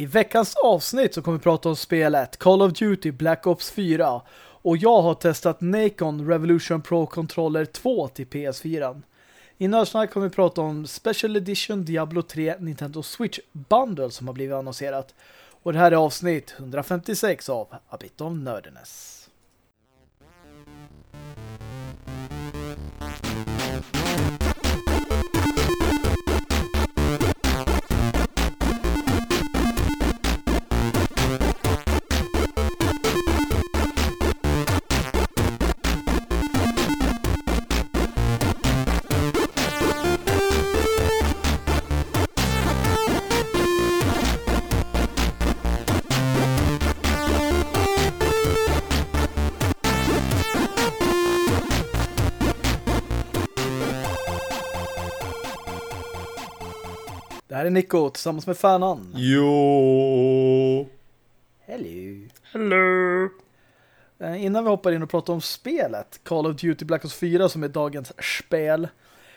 I veckans avsnitt så kommer vi prata om spelet Call of Duty Black Ops 4 och jag har testat Nacon Revolution Pro Controller 2 till PS4. I Nördsnack kommer vi prata om Special Edition Diablo 3 Nintendo Switch Bundle som har blivit annonserat. Och det här är avsnitt 156 av A Bit of Nerdiness. Nico tillsammans med Fanan. Jo. Hello. Hello. Eh, Innan vi hoppar in och pratar om spelet Call of Duty Black Ops 4 som är dagens spel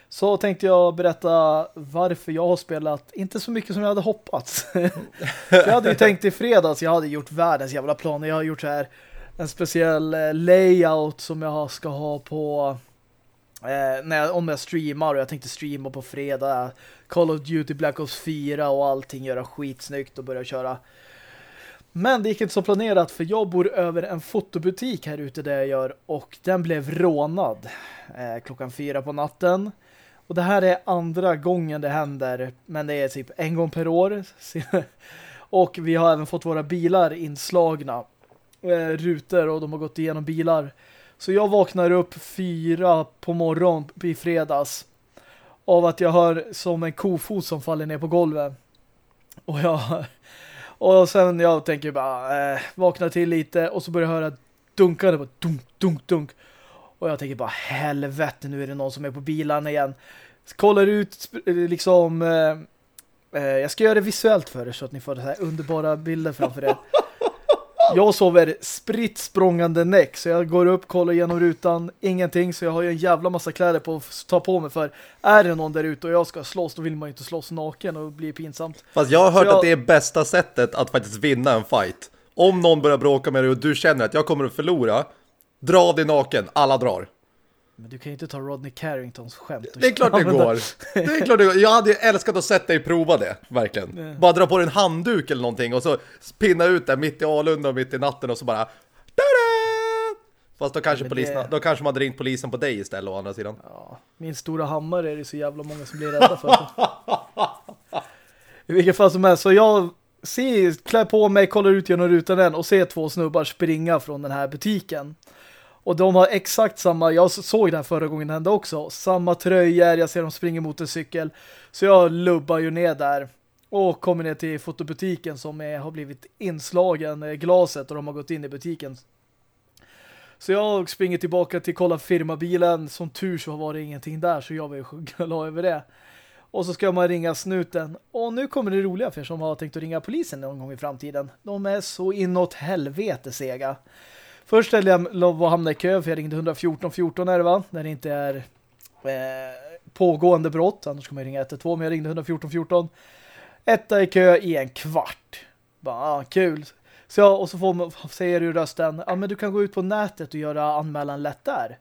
så tänkte jag berätta varför jag har spelat inte så mycket som jag hade hoppats. jag hade ju tänkt i fredags, jag hade gjort världens jävla planer. Jag har gjort så här en speciell eh, layout som jag ska ha på eh, när jag, om jag streamar och jag tänkte streama på fredag Call of Duty Black Ops 4 och allting göra skitsnyggt och börja köra men det gick inte så planerat för jag bor över en fotobutik här ute där jag gör och den blev rånad eh, klockan fyra på natten. Och det här är andra gången det händer men det är typ en gång per år. och vi har även fått våra bilar inslagna eh, rutor och de har gått igenom bilar. Så jag vaknar upp fyra på morgon i fredags av att jag hör som en kofot som faller ner på golvet. Och jag och sen jag tänker bara, eh, vakna till lite och så börjar jag höra dunkande på dunk, dunk, dunk. Och jag tänker bara, helvete, nu är det någon som är på bilarna igen. Kollar ut eh, liksom, eh, eh, jag ska göra det visuellt för er så att ni får det här underbara bilder framför er. Jag sover spritt språngande näck så jag går upp, kollar igenom rutan, ingenting så jag har ju en jävla massa kläder på att ta på mig för är det någon där ute och jag ska slåss då vill man ju inte slåss naken och bli pinsamt. Fast jag har hört jag... att det är bästa sättet att faktiskt vinna en fight. Om någon börjar bråka med dig och du känner att jag kommer att förlora, dra av dig naken, alla drar. Men du kan ju inte ta Rodney Carringtons skämt. Det är klart det går. Det är klart det går. Jag hade älskat att sätta dig prova det, verkligen. Nej. Bara dra på en handduk eller någonting och så pinna ut det mitt i Alunda och mitt i natten och så bara... Tada! Fast då kanske, polisen, det... då kanske man hade ringt polisen på dig istället å andra sidan. Ja, min stora hammare är det så jävla många som blir rädda för. I vilket fall som helst, så jag ser, klär på mig, kollar ut genom rutan den och ser två snubbar springa från den här butiken. Och de har exakt samma, jag såg det här förra gången hända också, samma tröjor, jag ser dem springa mot en cykel. Så jag lubbar ju ner där och kommer ner till fotobutiken som är, har blivit inslagen eh, glaset och de har gått in i butiken. Så jag springer tillbaka till kolla firmabilen. Som tur så var det ingenting där så jag var ju glad över det. Och så ska man ringa snuten. Och nu kommer det roliga för er som har tänkt att ringa polisen någon gång i framtiden. De är så inåt helvete sega. Först ställde jag lov att hamna i kö för jag ringde 114 14 är det va? När det inte är eh, pågående brott. Annars kommer jag ringa 112 men jag ringde 114 14. Etta i kö i en kvart. Bara, ah, kul. Så jag, och så får, säger du rösten, ja ah, men du kan gå ut på nätet och göra anmälan lätt där.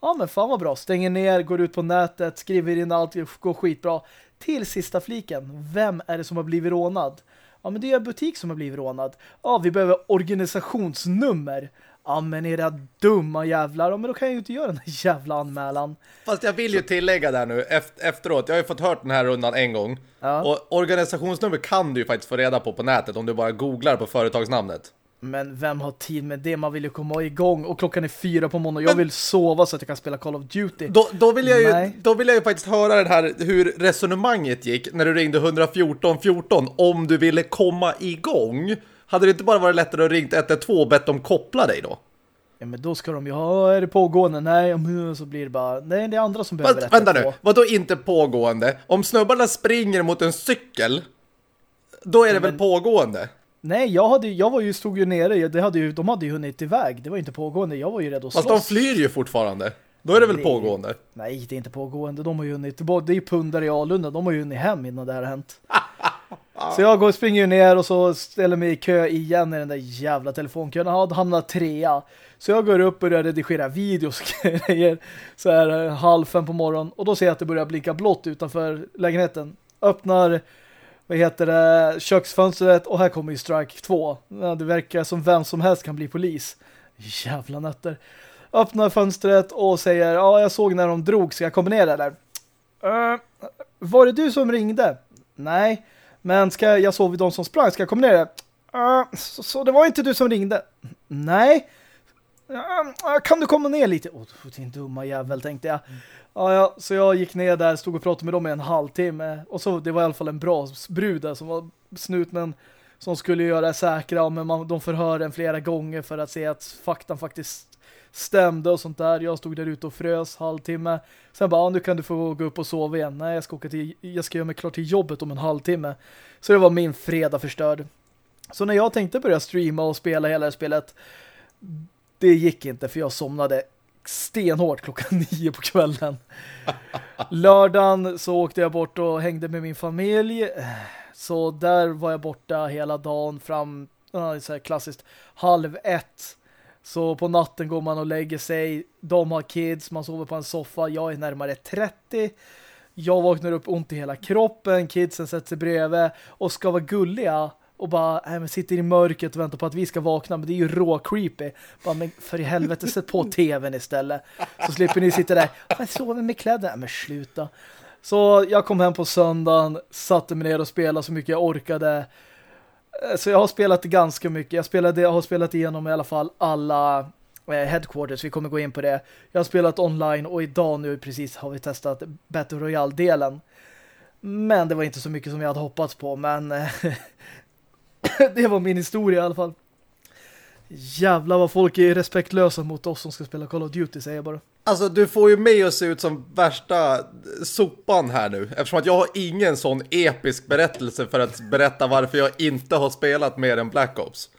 Ja ah, men fan vad bra. Stänger ner, går ut på nätet, skriver in allt, går skitbra. Till sista fliken, vem är det som har blivit rånad? Ja men det är en butik som har blivit rånad. Ja vi behöver organisationsnummer. Ja men era dumma jävlar, ja, men då kan jag ju inte göra den här jävla anmälan. Fast jag vill ju tillägga där nu efteråt, jag har ju fått hört den här rundan en gång. Ja. Och organisationsnummer kan du ju faktiskt få reda på på nätet om du bara googlar på företagsnamnet. Men vem har tid med det? Man vill ju komma igång och klockan är fyra på måndag och jag vill sova så att jag kan spela Call of Duty. Då, då, vill, jag ju, då vill jag ju faktiskt höra den här, hur resonemanget gick när du ringde 114 14 om du ville komma igång. Hade det inte bara varit lättare att ringt 112 och bett dem koppla dig då? Ja, men då ska de ju ha, är det pågående? Nej, så blir det bara, nej det är andra som behöver rätta Vänta nu, vad då inte pågående? Om snubbarna springer mot en cykel, då är det ja, väl pågående? Nej, jag, hade, jag var ju, stod ju nere, det hade ju, de hade ju hunnit iväg, det var inte pågående, jag var ju redo att slåss. Fast de flyr ju fortfarande. Då är det väl nej, pågående? Nej, det är inte pågående. De har ju hunnit, det är ju pundare i Alunda, de har ju hunnit hem innan det här har hänt. Så jag går och springer ner och så ställer mig i kö igen i den där jävla telefonkön. Jag hamnar trea. Så jag går upp och börjar redigera videos och grejer. Så här eh, halv fem på morgonen. Och då ser jag att det börjar blinka blått utanför lägenheten. Öppnar vad heter det, köksfönstret och här kommer ju strike 2. Det verkar som vem som helst kan bli polis. Jävla nötter. Öppnar fönstret och säger, ja jag såg när de drog, ska jag komma ner där? Uh, eh, var det du som ringde? Nej, men ska jag, jag såg de som sprang, ska jag komma ner? Uh, så, så, det var inte du som ringde? Nej. Kan du komma ner lite? Åh, oh, din dumma jävel, tänkte jag. Mm. Ja, ja, så jag gick ner där, stod och pratade med dem i en halvtimme. Och så, det var i alla fall en bra brud där som var snut, men som skulle göra det säkra. Men man, de förhör en flera gånger för att se att faktan faktiskt stämde och sånt där. Jag stod där ute och frös halvtimme. Sen bara, ja, nu kan du få gå upp och sova igen. Nej, jag ska åka till, jag ska göra mig klart till jobbet om en halvtimme. Så det var min fredag förstörd. Så när jag tänkte börja streama och spela hela spelet, det gick inte för jag somnade stenhårt klockan nio på kvällen. Lördagen så åkte jag bort och hängde med min familj. Så där var jag borta hela dagen fram, så här klassiskt, halv ett. Så på natten går man och lägger sig. De har kids, man sover på en soffa. Jag är närmare 30. Jag vaknar upp ont i hela kroppen. Kidsen sätter sig bredvid och ska vara gulliga och bara äh, men sitter i mörkret och väntar på att vi ska vakna. Men det är ju rå creepy. Bara, men för i helvete, sätt på tvn istället. Så slipper ni sitta där. Jag sover med kläder. Äh, men sluta. Så jag kom hem på söndagen, satte mig ner och spelade så mycket jag orkade. Eh, så jag har spelat ganska mycket. Jag, spelade, jag har spelat igenom i alla fall alla eh, headquarters. Vi kommer gå in på det. Jag har spelat online och idag nu precis har vi testat Battle Royale-delen. Men det var inte så mycket som jag hade hoppats på. Men eh, det var min historia i alla fall. Jävlar vad folk är respektlösa mot oss som ska spela Call of Duty, säger jag bara. Alltså, du får ju mig att se ut som värsta sopan här nu. Eftersom att jag har ingen sån episk berättelse för att berätta varför jag inte har spelat mer än Black Ops.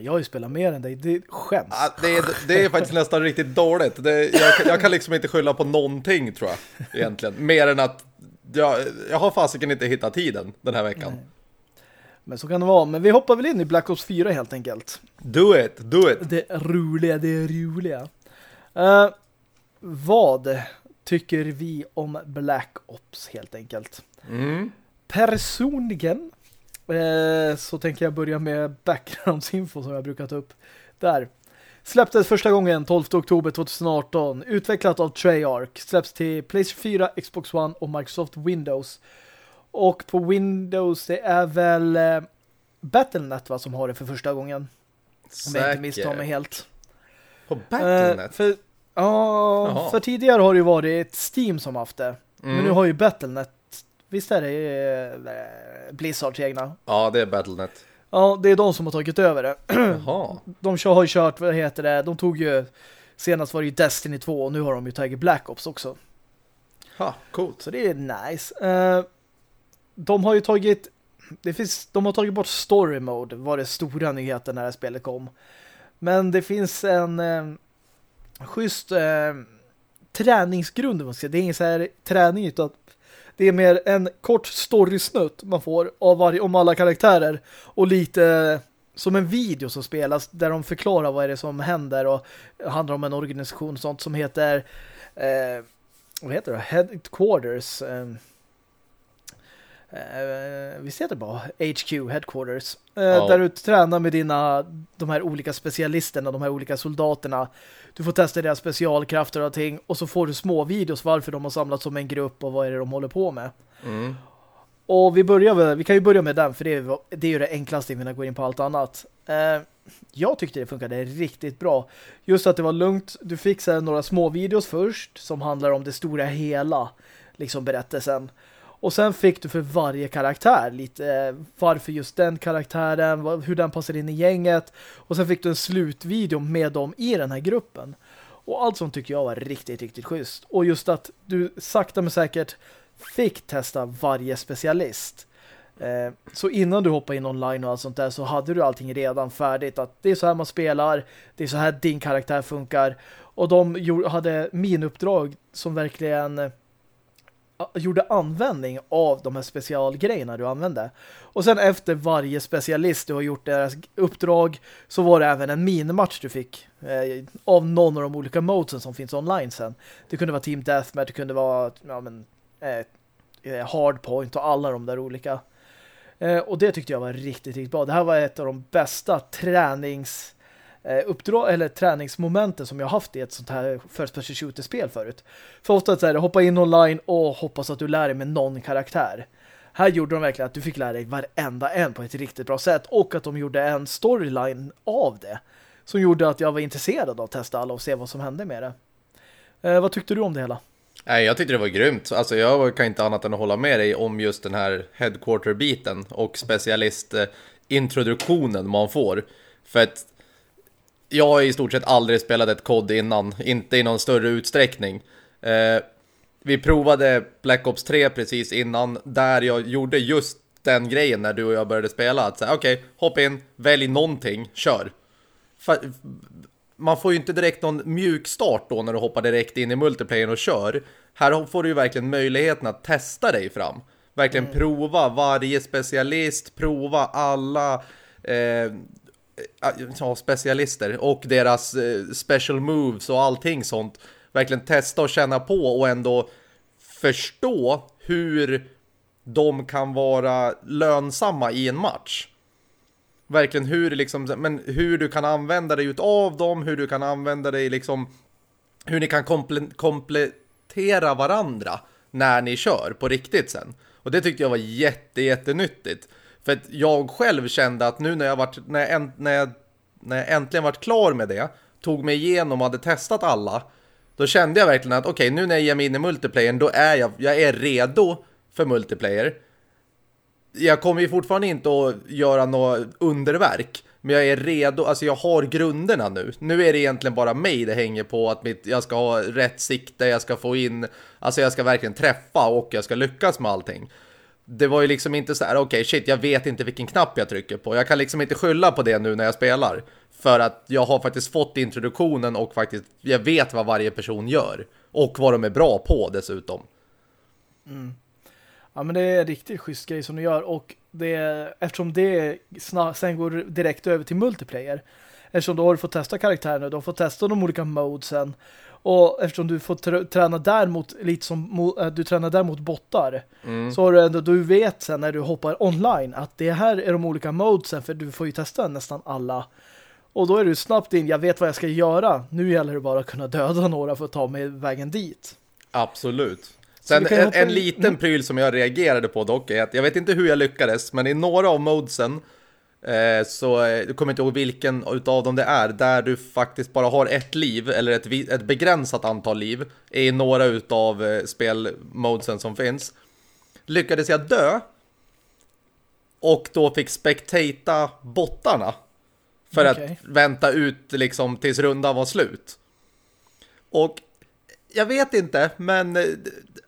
Jag har ju spelat mer än dig, det skäms. Ja, det, är, det är faktiskt nästan riktigt dåligt. Det, jag, jag, kan liksom inte skylla på någonting, tror jag, egentligen. Mer än att jag, jag har fasiken inte hittat tiden den här veckan. Nej. Men så kan det vara. Men vi hoppar väl in i Black Ops 4 helt enkelt. Do it, do it. Det roliga, det roliga. Uh, vad tycker vi om Black Ops helt enkelt? Mm. Personligen uh, så tänker jag börja med backgroundsinfo som jag brukar ta upp. Där. Släpptes första gången 12 oktober 2018. Utvecklat av Treyarch. Släpps till PlayStation 4, Xbox One och Microsoft Windows. Och på Windows det är väl eh, Battlenet va, som har det för första gången. Om jag inte misstar mig helt. På Battlenet? Eh, för, ja, för tidigare har det ju varit Steam som haft det. Mm. Men nu har ju Battlenet, visst är det eh, Blizzards egna? Ja, det är Battlenet. Ja, det är de som har tagit över det. Jaha. De har ju kört, vad heter det, de tog ju, senast var det ju Destiny 2 och nu har de ju tagit Black Ops också. Ha, coolt. Så det är nice. Uh, de har ju tagit det finns, de har tagit bort story mode var det stora nyheten när det här spelet kom. Men det finns en eh, schysst eh, träningsgrund. Man ska. Det är ingen så här träning utan det är mer en kort storysnutt man får av varje, om alla karaktärer och lite som en video som spelas där de förklarar vad är det som händer och handlar om en organisation sånt som heter eh, vad heter det? Headquarters eh, eh, visst heter det bara HQ, Headquarters. Eh, ja. Där du tränar med dina, de här olika specialisterna, de här olika soldaterna. Du får testa deras specialkrafter och allting. Och så får du små videos varför de har samlats som en grupp och vad är det de håller på med. Mm. Och vi börjar vi kan ju börja med den för det är, det är ju det enklaste innan vi går in på allt annat. Eh, jag tyckte det funkade riktigt bra. Just att det var lugnt. Du fick så några små videos först som handlar om det stora hela liksom berättelsen. Och sen fick du för varje karaktär lite eh, varför just den karaktären, hur den passar in i gänget. Och sen fick du en slutvideo med dem i den här gruppen. Och allt sånt tycker jag var riktigt, riktigt schysst. Och just att du sakta men säkert fick testa varje specialist. Eh, så innan du hoppade in online och allt sånt där så hade du allting redan färdigt. Att det är så här man spelar, det är så här din karaktär funkar. Och de hade min uppdrag som verkligen gjorde användning av de här specialgrejerna du använde. Och sen efter varje specialist du har gjort deras uppdrag så var det även en minimatch du fick eh, av någon av de olika modesen som finns online sen. Det kunde vara Team Deathmatch, det kunde vara ja, men, eh, eh Hardpoint och alla de där olika. Eh, och det tyckte jag var riktigt, riktigt bra. Det här var ett av de bästa tränings Eh, uppdrag eller träningsmomenten som jag haft i ett sånt här first person shooter-spel förut. För ofta är det hoppa in online och hoppas att du lär dig med någon karaktär. Här gjorde de verkligen att du fick lära dig varenda en på ett riktigt bra sätt och att de gjorde en storyline av det som gjorde att jag var intresserad av att testa alla och se vad som hände med det. Eh, vad tyckte du om det hela? Nej, jag tyckte det var grymt. Alltså jag kan inte annat än att hålla med dig om just den här headquarter-biten och specialist-introduktionen eh, man får. För att jag har i stort sett aldrig spelat ett kod innan, inte i någon större utsträckning. Eh, vi provade Black Ops 3 precis innan, där jag gjorde just den grejen när du och jag började spela. Att säga, okej, okay, hopp in, välj någonting, kör. Man får ju inte direkt någon mjuk start då när du hoppar direkt in i multiplayer och kör. Här får du ju verkligen möjligheten att testa dig fram. Verkligen mm. prova varje specialist, prova alla eh, Eh, ah, ja, specialister och deras eh, special moves och allting sånt. Verkligen testa och känna på och ändå förstå hur de kan vara lönsamma i en match. Verkligen hur liksom, men hur du kan använda dig av dem, hur du kan använda dig liksom, hur ni kan komple komplettera varandra när ni kör på riktigt sen. Och det tyckte jag var jätte, jättenyttigt. För att jag själv kände att nu när jag, varit, när jag, när jag, när jag äntligen varit klar med det, tog mig igenom och hade testat alla, då kände jag verkligen att okej, okay, nu när jag ger mig in i multiplayer, då är jag, jag är redo för multiplayer. Jag kommer ju fortfarande inte att göra något underverk, men jag är redo, alltså jag har grunderna nu. Nu är det egentligen bara mig det hänger på att mitt, jag ska ha rätt sikte, jag ska få in, alltså jag ska verkligen träffa och jag ska lyckas med allting det var ju liksom inte så här, okej okay, shit, jag vet inte vilken knapp jag trycker på. Jag kan liksom inte skylla på det nu när jag spelar. För att jag har faktiskt fått introduktionen och faktiskt, jag vet vad varje person gör. Och vad de är bra på dessutom. Mm. Ja men det är en riktigt schysst grej som du gör och det eftersom det sen går direkt över till multiplayer eftersom då har du fått testa karaktärerna, du har fått testa de olika modesen och eftersom du får träna där mot lite som äh, du tränar där mot bottar mm. så har du ändå, du vet sen när du hoppar online att det här är de olika modesen för du får ju testa nästan alla. Och då är du snabbt in, jag vet vad jag ska göra. Nu gäller det bara att kunna döda några för att ta mig vägen dit. Absolut. Sen en, en, liten mm. pryl som jag reagerade på dock är att jag vet inte hur jag lyckades men i några av modesen så eh, du kommer inte ihåg vilken utav dem det är där du faktiskt bara har ett liv eller ett, ett begränsat antal liv i några utav eh, spelmodesen som finns. Lyckades jag dö och då fick spektata bottarna för okay. att vänta ut liksom tills rundan var slut. Och jag vet inte, men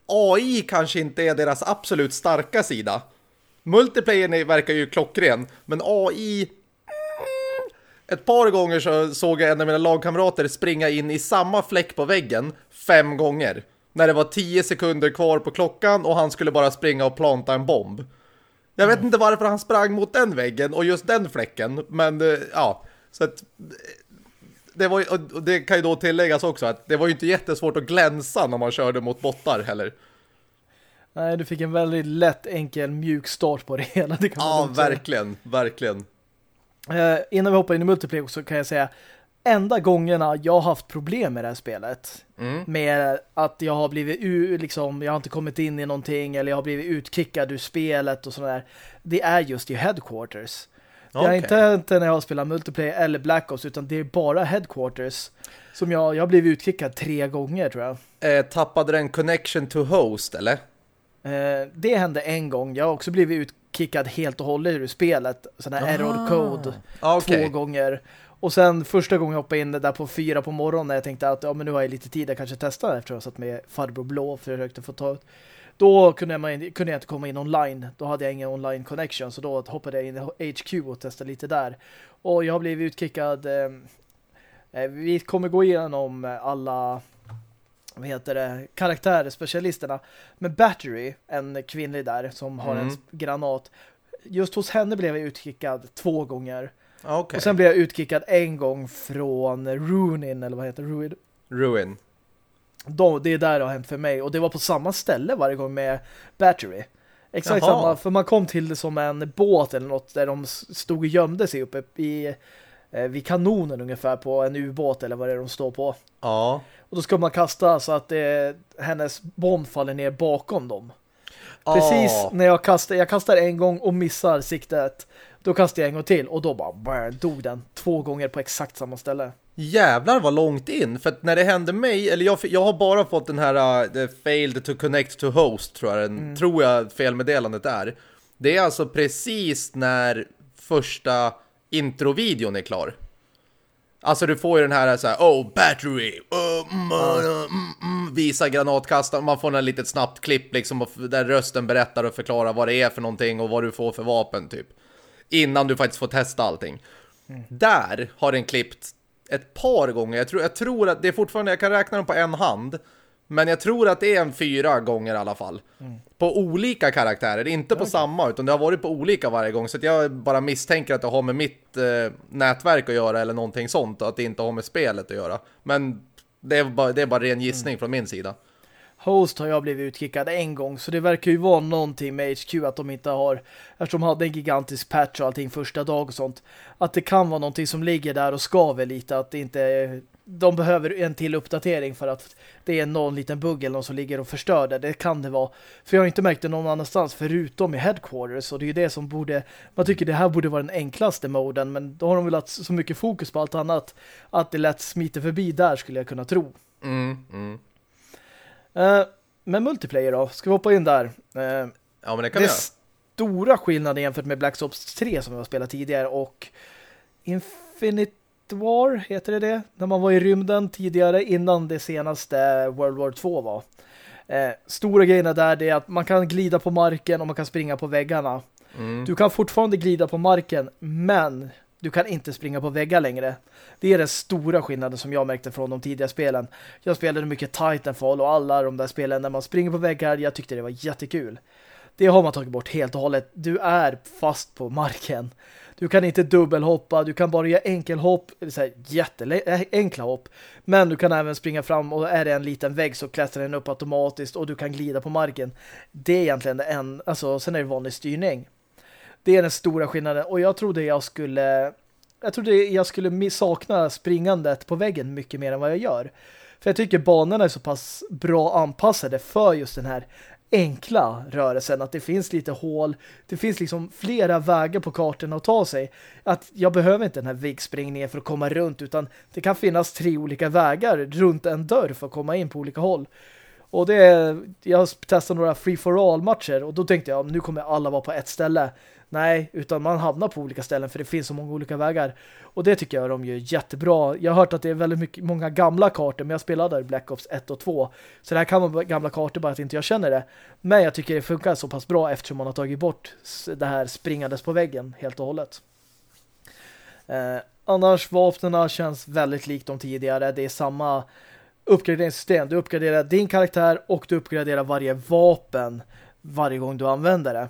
AI kanske inte är deras absolut starka sida. Multiplayern verkar ju klockren, men AI... Ett par gånger så såg jag en av mina lagkamrater springa in i samma fläck på väggen fem gånger. När det var tio sekunder kvar på klockan och han skulle bara springa och planta en bomb. Jag vet mm. inte varför han sprang mot den väggen och just den fläcken, men eh, ja, så att det, var, och det kan ju då tilläggas också att det var ju inte jättesvårt att glänsa när man körde mot bottar heller. Nej, du fick en väldigt lätt, enkel, mjuk start på det hela. Det kan ja, verkligen, verkligen. Uh, innan vi hoppar in i multiplayer så kan jag säga enda gångerna jag har haft problem med det här spelet mm. med att jag har blivit liksom, jag har inte kommit in i någonting eller jag har blivit utkickad ur spelet och sådär. Det är just i Headquarters. Okay. Det är inte, inte när jag har spelat multiplayer eller Black Ops utan det är bara Headquarters som jag, jag har blivit utkickad tre gånger tror jag. Eh, tappade den connection to host eller? Eh, det hände en gång. Jag har också blivit utkickad helt och hållet ur spelet. Sån här error code ah, okay. två gånger. Och sen första gången jag hoppade in där på fyra på morgonen när jag tänkte att ja, men nu har jag lite tid att kanske testa eftersom jag satt med farbror blå och försökte få ta ut. Då kunde jag, kunde jag inte komma in online. Då hade jag ingen online connection så då hoppade jag in i HQ och testade lite där. Och jag har blivit utkickad. Eh, eh vi kommer gå igenom alla vad heter det, karaktärer, specialisterna. Men Battery, en kvinnlig där som har Mm. en granat. Just hos henne blev jag utkickad två gånger. Okej. Och sen blev jag utkickad en gång från Ruin, eller vad heter Ruin? Ruin. De, det är där det har hänt för mig. Och det var på samma ställe varje gång med Battery. Exakt Jaha. samma, för man kom till det som en båt eller något där de stod och gömde sig uppe i, eh, vid kanonen ungefär på en ubåt eller vad det är de står på. Ja. Och då ska man kasta så att det, hennes bomb faller ner bakom dem. Precis Ah. när jag kastar, jag kastar en gång och missar siktet. Då kastar jag en gång till och då bara brr, dog den. Två gånger på exakt samma ställe. Jävlar vad långt in. För att när det hände mig, eller jag, jag har bara fått den här uh, failed to connect to host tror jag, den, tror jag felmeddelandet är. Det är alltså precis när första introvideon är klar. Alltså du får ju den här så här, oh battery, oh, mm, mm, mm, visa granatkastaren, man får en litet snabbt klipp liksom där rösten berättar och förklarar vad det är för någonting och vad du får för vapen typ. Innan du faktiskt får testa allting. Där har den klippt ett par gånger. Jag tror, jag tror att det är fortfarande, jag kan räkna dem på en hand. Men jag tror att det är en fyra gånger i alla fall. På olika karaktärer, inte på samma utan det har varit på olika varje gång. Så jag bara misstänker att det har med mitt eh, nätverk att göra eller någonting sånt. Och att det inte har med spelet att göra. Men det är bara, det är bara ren gissning från min sida. Host har jag blivit utkickad en gång så det verkar ju vara någonting med HQ att de inte har, eftersom de hade en gigantisk patch och allting första dag och sånt, att det kan vara någonting som ligger där och skaver lite, att det inte de behöver en till uppdatering för att det är någon liten bugg eller någon som ligger och förstör det. Det kan det vara. För jag har inte märkt det någon annanstans förutom i headquarters och det är ju det som borde, man tycker det här borde vara den enklaste moden men då har de väl haft så mycket fokus på allt annat att det lätt smiter förbi där skulle jag kunna tro. Mm, mm. Eh, men multiplayer då? Ska vi hoppa in där? Eh, Ja men det kan det vi göra. stora skillnader jämfört med Black Ops 3 som vi har spelat tidigare och Infinite War, heter det det? När man var i rymden tidigare innan det senaste World War 2 var. Eh, stora grejerna där är att man kan glida på marken och man kan springa på väggarna. Mm. Du kan fortfarande glida på marken men du kan inte springa på väggar längre. Det är den stora skillnaden som jag märkte från de tidiga spelen. Jag spelade mycket Titanfall och alla de där spelen när man springer på väggar. Jag tyckte det var jättekul. Det har man tagit bort helt och hållet. Du är fast på marken. Du kan inte dubbelhoppa, du kan bara göra enkelhopp, så här jätteenkla eh, hopp. Men du kan även springa fram och är det en liten vägg så klättrar den upp automatiskt och du kan glida på marken. Det är egentligen det en, alltså sen är det vanlig styrning. Det är den stora skillnaden och jag trodde jag skulle jag trodde jag skulle sakna springandet på väggen mycket mer än vad jag gör. För jag tycker banorna är så pass bra anpassade för just den här enkla rörelsen. Att det finns lite hål. Det finns liksom flera vägar på kartan att ta sig. Att jag behöver inte den här väggspringningen för att komma runt utan det kan finnas tre olika vägar runt en dörr för att komma in på olika håll. Och det är, jag testade några free-for-all-matcher och då tänkte jag nu kommer alla vara på ett ställe. Nej, utan man hamnar på olika ställen för det finns så många olika vägar. Och det tycker jag de gör jättebra. Jag har hört att det är väldigt mycket, många gamla kartor, men jag spelade där Black Ops 1 och 2. Så det här kan vara gamla kartor bara att inte jag känner det. Men jag tycker det funkar så pass bra eftersom man har tagit bort det här springandes på väggen helt och hållet. Eh, annars, vapnena känns väldigt likt de tidigare. Det är samma uppgraderingssystem. Du uppgraderar din karaktär och du uppgraderar varje vapen varje gång du använder det.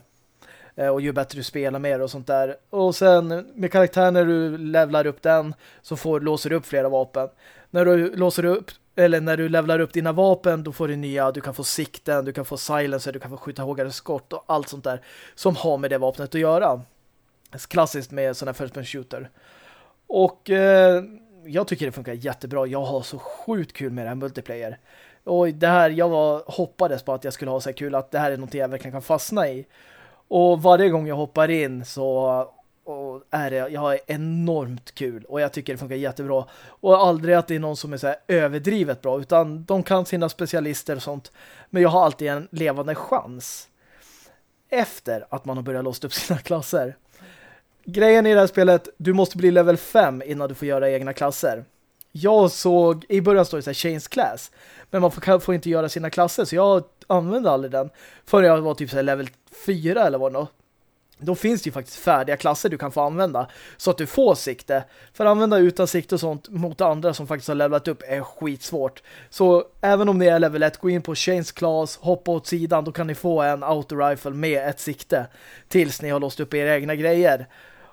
Eh, och ju bättre du spelar med det och sånt där. Och sen med karaktären när du levlar upp den så får, låser du upp flera vapen. När du låser upp eller när du levlar upp dina vapen då får du nya, du kan få sikten, du kan få silencer, du kan få skjuta hårdare skott och allt sånt där som har med det vapnet att göra. Klassiskt med sådana first person shooter. Och eh, jag tycker det funkar jättebra. Jag har så sjukt kul med det här multiplayer. Och det här, jag var, hoppades på att jag skulle ha så här kul att det här är något jag verkligen kan fastna i. Och varje gång jag hoppar in så och är det, jag har enormt kul och jag tycker det funkar jättebra. Och aldrig att det är någon som är så här överdrivet bra utan de kan sina specialister och sånt. Men jag har alltid en levande chans efter att man har börjat låsa upp sina klasser. Grejen i det här spelet, du måste bli level 5 innan du får göra egna klasser. Jag såg, i början står det så här Chains Class, men man får, får inte göra sina klasser så jag använde aldrig den förrän jag var typ så här level 4 eller vad det var. då finns det ju faktiskt färdiga klasser du kan få använda så att du får sikte. För att använda utan sikte och sånt mot andra som faktiskt har levlat upp är skitsvårt. Så även om ni är level 1, gå in på Chains Class, hoppa åt sidan, då kan ni få en auto-rifle med ett sikte tills ni har låst upp era egna grejer.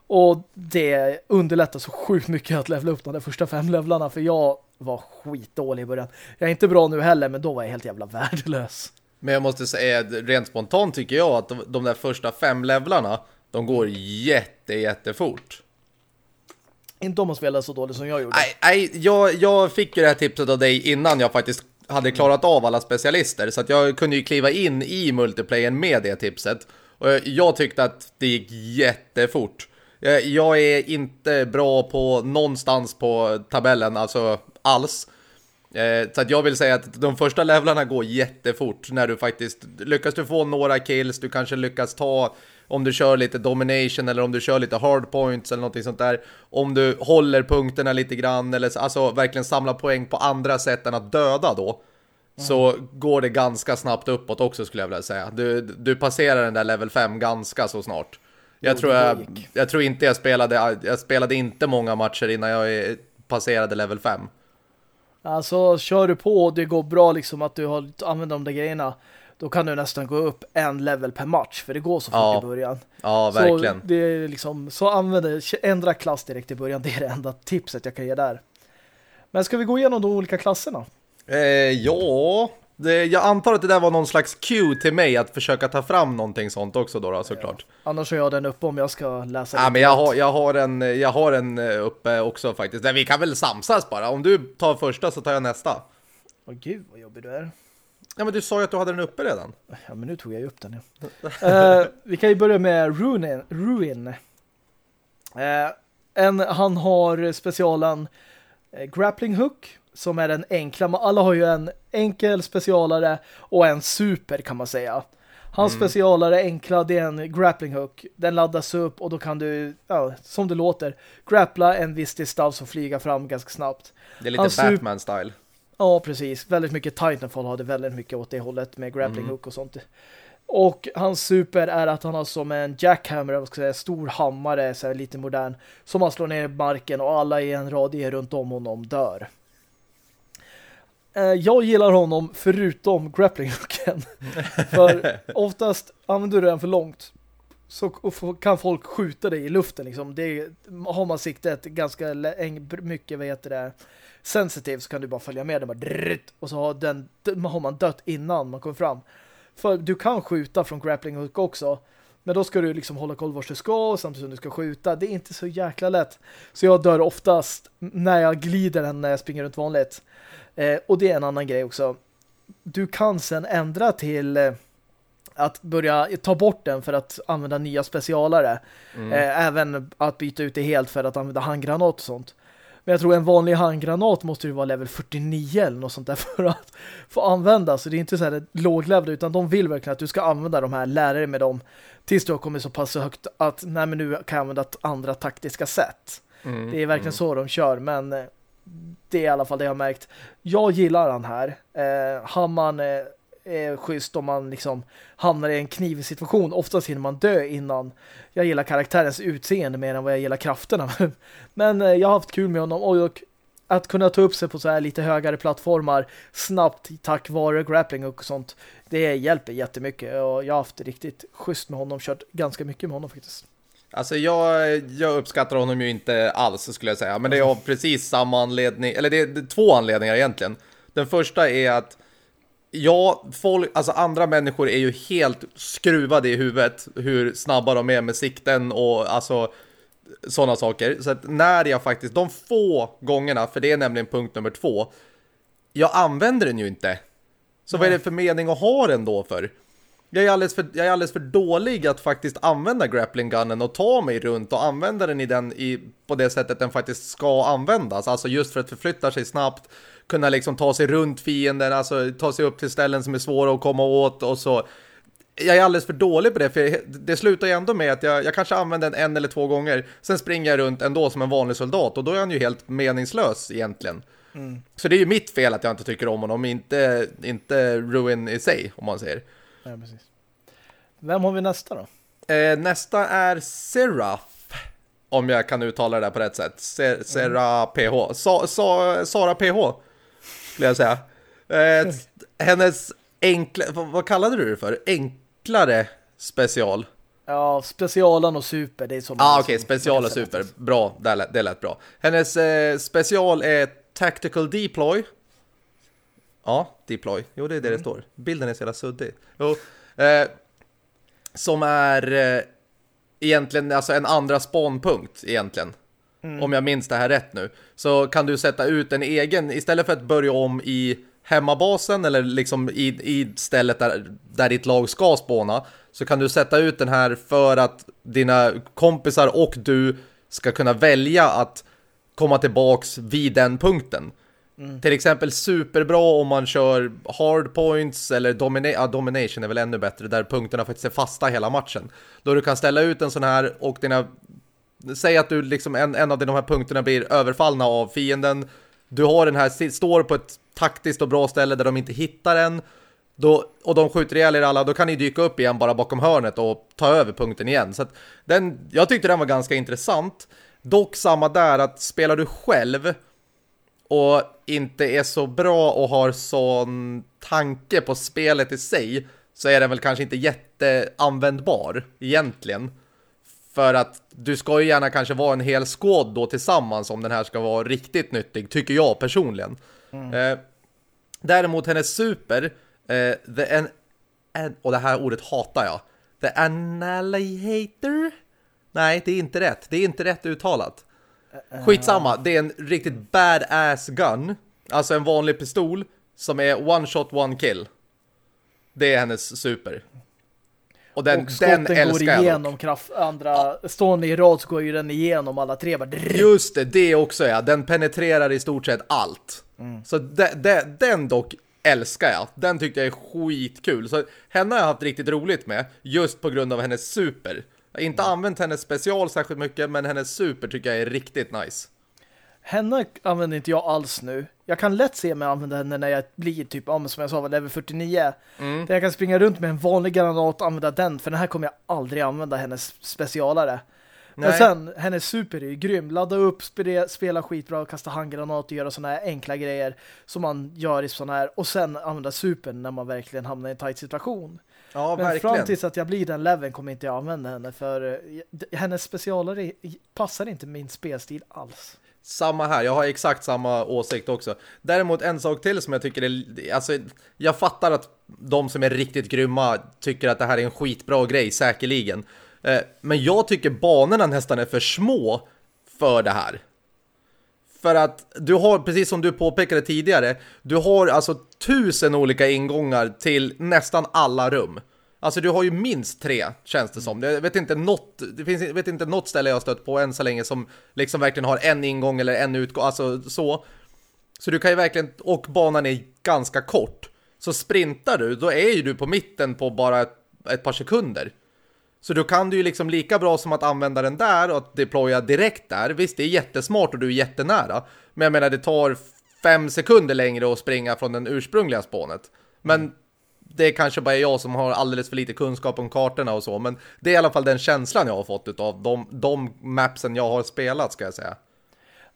Och det underlättar så sjukt mycket att levla upp de där första fem levlarna för jag var skitdålig i början. Jag är inte bra nu heller, men då var jag helt jävla värdelös. Men jag måste säga, rent spontant tycker jag att de, de där första fem levlarna, de går jätte, jättefort. Inte om man spelar så dåligt som jag gjorde. Nej, nej jag, jag fick ju det här tipset av dig innan jag faktiskt hade klarat av alla specialister. Så att jag kunde ju kliva in i multiplayern med det tipset. Och jag tyckte att det gick jättefort. Jag är inte bra på någonstans på tabellen, alltså alls. Eh, så att jag vill säga att de första levlarna går jättefort när du faktiskt lyckas du få några kills, du kanske lyckas ta om du kör lite domination eller om du kör lite hardpoints eller någonting sånt där. Om du håller punkterna lite grann eller alltså verkligen samla poäng på andra sätt än att döda då. Mm. Så går det ganska snabbt uppåt också skulle jag vilja säga. Du, du passerar den där level 5 ganska så snart. Jag, tror jag, jag tror inte jag spelade, jag spelade inte många matcher innan jag passerade level 5. Alltså kör du på och det går bra liksom att du har använder de där grejerna då kan du nästan gå upp en level per match för det går så fort ja. i början. Ja, verkligen. Så, det är liksom, så använder, ändra klass direkt i början. Det är det enda tipset jag kan ge där. Men ska vi gå igenom de olika klasserna? Eh, ja, det, jag antar att det där var någon slags cue till mig att försöka ta fram någonting sånt också då, då såklart. Ja. Annars har jag den uppe om jag ska läsa Ja, men jag har, jag, har en, jag har en eh, uppe också faktiskt. Men vi kan väl samsas bara. Om du tar första så tar jag nästa. Åh gud vad jobbig du är. Ja, men du sa ju att du hade den uppe redan. Ja, men nu tog jag ju upp den. Ja. uh, vi kan ju börja med Ruin. Ruin. Uh, en, han har specialen Grappling Hook som är den enkla. Alla har ju en enkel specialare och en super kan man säga. Hans mm. specialare enkla, det är en grappling hook. Den laddas upp och då kan du, ja, som det låter, grappla en viss distans och flyga fram ganska snabbt. Det är lite Batman-style. Ja, precis. Väldigt mycket Titanfall hade väldigt mycket åt det hållet med grappling mm. hook och sånt. Och hans super är att han har som en jackhammer, jag ska säga, stor hammare, så här, lite modern, som han slår ner i marken och alla i en radie runt om honom dör. Eh, jag gillar honom förutom grapplinghooken. för oftast använder du den för långt så kan folk skjuta dig i luften. Liksom. Det har man siktet ganska mycket, vad heter det, sensitive så kan du bara följa med den bara, och så har, den, har man dött innan man kommer fram. För du kan skjuta från grappling hook också. Men då ska du liksom hålla koll var du ska samtidigt som du ska skjuta. Det är inte så jäkla lätt. Så jag dör oftast när jag glider än när jag springer runt vanligt. Eh, och det är en annan grej också. Du kan sen ändra till eh, att börja ta bort den för att använda nya specialare. Mm. Eh, även att byta ut det helt för att använda handgranat och sånt. Men jag tror en vanlig handgranat måste ju vara level 49 eller något sånt där för att få använda. Så det är inte så här låglevda utan de vill verkligen att du ska använda de här, lärare med dem tills du har kommit så pass högt att nej men nu kan jag använda andra taktiska sätt. Mm, det är verkligen mm. så de kör men eh, det är i alla fall det jag har märkt. Jag gillar han här. Eh, Hamman är, eh, schysst om man liksom hamnar i en knivig situation. Oftast hinner man dö innan. Jag gillar karaktärens utseende mer än vad jag gillar krafterna. Men eh, jag har haft kul med honom och att kunna ta upp sig på så här lite högare plattformar snabbt tack vare grappling och sånt. Det hjälper jättemycket och jag har haft riktigt schysst med honom. Kört ganska mycket med honom faktiskt. Alltså jag, jag uppskattar honom ju inte alls skulle jag säga. Men det är av precis samma anledning. Eller det är, det är två anledningar egentligen. Den första är att Ja, folk, alltså andra människor är ju helt skruvade i huvudet hur snabba de är med sikten och alltså sådana saker. Så att när jag faktiskt, de få gångerna, för det är nämligen punkt nummer två, jag använder den ju inte. Så Nej. vad är det för mening att ha den då för? Jag är, alldeles för, jag är alldeles för dålig att faktiskt använda grappling gunnen och ta mig runt och använda den i den i, på det sättet den faktiskt ska användas. Alltså just för att förflytta sig snabbt, kunna liksom ta sig runt fienden, alltså ta sig upp till ställen som är svåra att komma åt och så. Jag är alldeles för dålig på det, för det slutar ju ändå med att jag, jag kanske använder den en eller två gånger. Sen springer jag runt ändå som en vanlig soldat och då är han ju helt meningslös egentligen. Mm. Så det är ju mitt fel att jag inte tycker om honom, inte, inte Ruin i sig, om man säger. Ja, precis. Vem har vi nästa då? Eh, nästa är Seraph. Om jag kan uttala det där på rätt sätt. Ser, Sera PH. Sa, sa, Sara PH. Skulle jag säga. Eh, hennes enkla... Vad, kallade du det för? Enklare special. Ja, specialen och super, det är som... ah, okej, okay, special och super. Bra, det lät, det lät bra. Hennes eh, special är Tactical Deploy. Ja, Deploy. Jo, det är det mm. det står. Bilden är så jävla suddig. Jo, eh, som är eh, egentligen alltså en andra spawnpunkt egentligen. Mm. Om jag minns det här rätt nu. Så kan du sätta ut en egen, istället för att börja om i hemmabasen eller liksom i, i stället där, där ditt lag ska spåna så kan du sätta ut den här för att dina kompisar och du ska kunna välja att komma tillbaks vid den punkten. Mm. Till exempel superbra om man kör hard points eller domina ja, domination är väl ännu bättre där punkterna faktiskt är fasta hela matchen. Då du kan ställa ut en sån här och dina säg att du liksom en, en av de här punkterna blir överfallna av fienden. Du har den här står på ett taktiskt och bra ställe där de inte hittar den. Då, och de skjuter ihjäl er alla, då kan ni dyka upp igen bara bakom hörnet och ta över punkten igen. Så den, jag tyckte den var ganska intressant. Dock samma där att spelar du själv och inte är så bra och har sån tanke på spelet i sig så är den väl kanske inte jätteanvändbar egentligen. För att du ska ju gärna kanske vara en hel skåd då tillsammans om den här ska vara riktigt nyttig, tycker jag personligen. Mm. Eh, däremot hennes super, eh, the an, an, och det här ordet hatar jag. The Annihilator? Nej, det är inte rätt. Det är inte rätt uttalat. Skitsamma, det är en riktigt badass gun. Alltså en vanlig pistol som är one shot, one kill. Det är hennes super. Och den, och den älskar går igenom kraft, andra ja. stående i rad så går ju den igenom alla tre. Bara... Just det, det också ja. Den penetrerar i stort sett allt. Mm. Så de, de, den dock älskar jag. Den tyckte jag är skitkul. Så henne har jag haft riktigt roligt med just på grund av hennes super. Jag har inte mm. använt hennes special särskilt mycket men hennes super tycker jag är riktigt nice. Henne använder inte jag alls nu. Jag kan lätt se mig använda henne när jag blir typ, ja, som jag sa, level 49. Mm. Där jag kan springa runt med en vanlig granat och använda den. För den här kommer jag aldrig använda hennes specialare. Nej. Men sen, hennes super är ju grym. Ladda upp, spela skitbra, kasta handgranat och göra sådana här enkla grejer som man gör i sådana här. Och sen använda supern när man verkligen hamnar i en tight situation. Ja, Men verkligen. fram tills att jag blir den leveln kommer inte jag använda henne för eh, hennes specialare passar inte min spelstil alls. Samma här, jag har exakt samma åsikt också. Däremot en sak till som jag tycker är... Alltså, jag fattar att de som är riktigt grymma tycker att det här är en skitbra grej, säkerligen. Eh, men jag tycker banorna nästan är för små för det här. För att du har, precis som du påpekade tidigare, du har alltså tusen olika ingångar till nästan alla rum. Alltså du har ju minst tre, känns det som. Jag vet inte något, det finns, vet inte något ställe jag har stött på än så länge som liksom verkligen har en ingång eller en utgång, alltså så. Så du kan ju verkligen, och banan är ganska kort. Så sprintar du, då är ju du på mitten på bara ett, ett par sekunder. Så då kan du ju liksom lika bra som att använda den där och att deploya direkt där. Visst, det är jättesmart och du är jättenära. Men jag menar, det tar fem sekunder längre att springa från den ursprungliga spånet. Men mm. Det är kanske bara jag som har alldeles för lite kunskap om kartorna och så. Men det är i alla fall den känslan jag har fått av de, de mapsen jag har spelat, ska jag säga.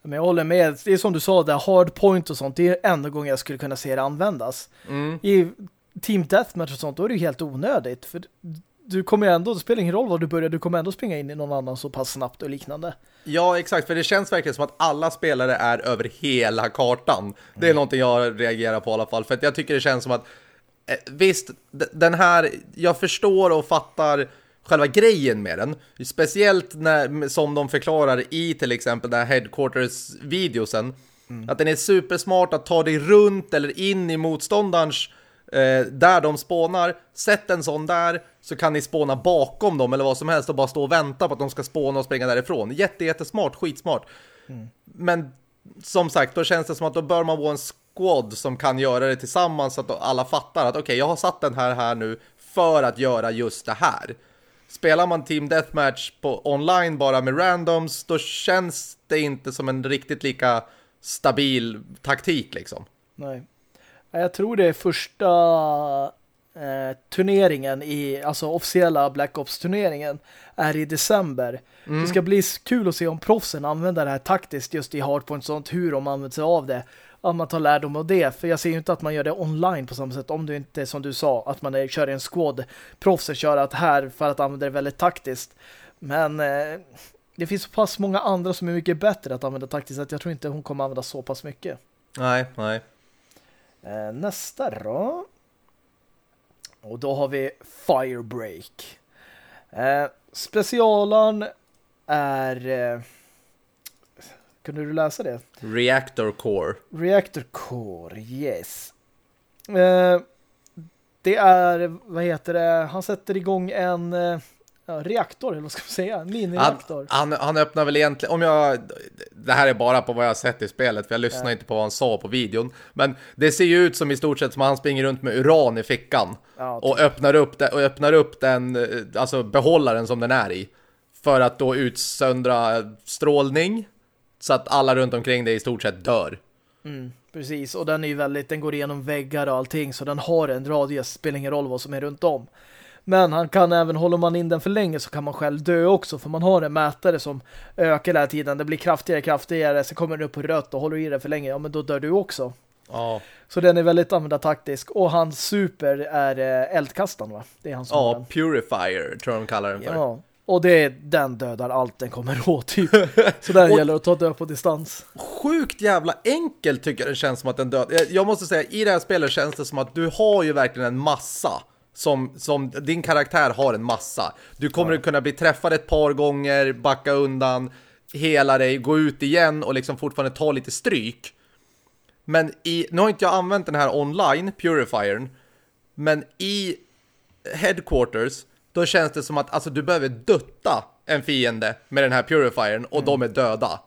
Men jag håller med. Det är som du sa, det hardpoint och sånt. Det är enda gången jag skulle kunna se det användas. Mm. I Team Deathmatch och sånt, då är det ju helt onödigt. För du kommer ändå, det spelar ingen roll var du börjar, du kommer ändå springa in i någon annan så pass snabbt och liknande. Ja, exakt, för det känns verkligen som att alla spelare är över hela kartan. Det är mm. någonting jag reagerar på i alla fall, för att jag tycker det känns som att visst, den här, jag förstår och fattar själva grejen med den. Speciellt när, som de förklarar i till exempel den här Headquarters-videosen. Mm. Att den är supersmart att ta dig runt eller in i motståndarens eh, där de spånar. Sätt en sån där så kan ni spåna bakom dem eller vad som helst och bara stå och vänta på att de ska spåna och springa därifrån. Jätte, jättesmart, skitsmart. Mm. Men som sagt, då känns det som att då bör man vara en squad som kan göra det tillsammans så att alla fattar att okej, okay, jag har satt den här här nu för att göra just det här. Spelar man Team Deathmatch på online bara med randoms, då känns det inte som en riktigt lika stabil taktik liksom. Nej. Jag tror det är första eh, turneringen i, alltså officiella Black Ops-turneringen är i december. Mm. Det ska bli kul att se om proffsen använder det här taktiskt just i Hardpoint sånt, hur de använder sig av det. Att man tar lärdom av det. För jag ser ju inte att man gör det online på samma sätt. Om det inte som du sa, att man är, kör i en squad. Proffsen kör att här för att använda det väldigt taktiskt. Men eh, det finns så pass många andra som är mycket bättre att använda taktiskt att jag tror inte hon kommer använda så pass mycket. Nej, nej. Eh, nästa då. Och då har vi Firebreak. Eh, specialen är... Kunde du läsa det? Reactor Core. Reactor Core, yes. Eh, det är, vad heter det? Han sätter igång en eh, reaktor, eller vad ska man säga? En minireaktor. Han, han, han, öppnar väl egentligen, om jag, det här är bara på vad jag har sett i spelet, för jag lyssnar ja. inte på vad han sa på videon. Men det ser ju ut som i stort sett som han springer runt med uran i fickan. Ja, och, öppnar upp det, och öppnar upp den, eh, alltså behållaren som den är i. För att då utsöndra strålning. Så att alla runt omkring det i stort sett dör. Mm, precis, och den är ju väldigt, den går igenom väggar och allting. Så den har en radius, spelar ingen roll vad som är runt om. Men han kan även, håller man in den för länge så kan man själv dö också. För man har en mätare som ökar hela tiden. Det blir kraftigare, kraftigare. Så kommer den upp på rött och håller i den för länge. Ja, men då dör du också. Ja. Så den är väldigt användartaktisk. Och hans super är eh, eldkastan va? Det är hans Ja, Purifier tror jag de kallar den för. Ja. Och det är den dödar allt den kommer åt typ. Så och, gäller att ta död på distans. Sjukt jävla enkelt tycker jag det känns som att den död. Jag måste säga, i det här spelet känns det som att du har ju verkligen en massa som, som din karaktär har en massa. Du kommer ja. att kunna bli träffad ett par gånger, backa undan, hela dig, gå ut igen och liksom fortfarande ta lite stryk. Men i, nu har inte jag använt den här online, Purifiern, men i Headquarters, då känns det som att alltså, du behöver dutta en fiende med den här Purifiern och mm. de är döda.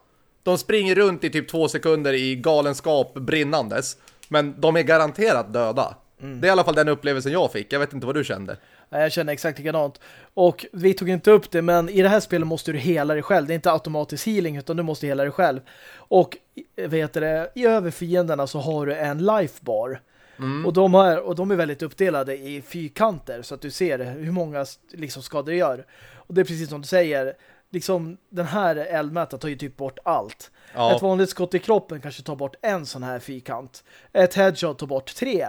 De springer runt i typ två sekunder i galenskap brinnandes, men de är garanterat döda. Mm. Det är i alla fall den upplevelsen jag fick. Jag vet inte vad du kände. Jag känner exakt likadant. Och vi tog inte upp det, men i det här spelet måste du hela dig själv. Det är inte automatisk healing, utan du måste hela dig själv. Och vet det, i över fienderna så har du en life bar. Mm. Och, de har, och de är väldigt uppdelade i fyrkanter så att du ser hur många liksom, skador det gör. Och det är precis som du säger, liksom den här eldmätaren tar ju typ bort allt. Ja. Ett vanligt skott i kroppen kanske tar bort en sån här fyrkant. Ett headshot tar bort tre.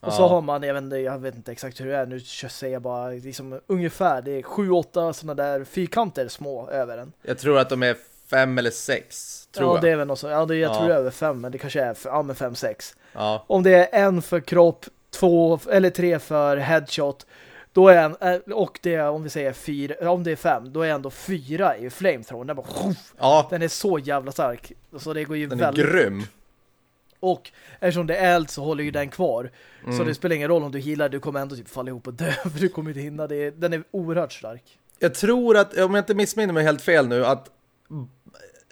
Och ja. så har man, jag vet, inte, jag vet inte exakt hur det är, nu säger jag bara liksom, ungefär, det är sju, åtta sådana där fyrkanter små över den. Jag tror att de är fem eller sex, tror ja, jag. det är väl något så. Ja, det, jag ja. tror det är över fem, men det kanske är ja, men fem, sex. Ja. Om det är en för kropp, två eller tre för headshot, då är en, eh, och det är, om vi säger fyra, om det är fem, då är ändå fyra i flamethrower. Den, bara, ja. den är så jävla stark. Så det går ju den väldigt... är grym. Och eftersom det är eld så håller ju den kvar. Mm. Så det spelar ingen roll om du healar, du kommer ändå typ falla ihop och dö. För du kommer inte hinna. Det är, den är oerhört stark. Jag tror att, om jag inte missminner mig helt fel nu, att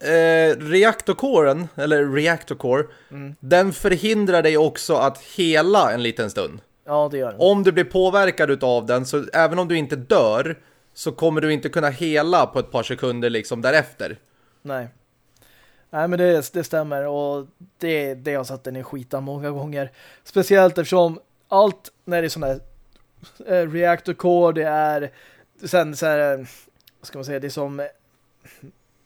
eh, reaktorkoren, eller reaktorcore, mm. den förhindrar dig också att hela en liten stund. Ja, det gör den. Om du blir påverkad av den, så även om du inte dör, så kommer du inte kunna hela på ett par sekunder liksom därefter. Nej. Nej men det, det stämmer och det, det har satt den i skitan många gånger. Speciellt eftersom allt när det är sån här reactor core, det är sen så här, vad ska man säga, det är som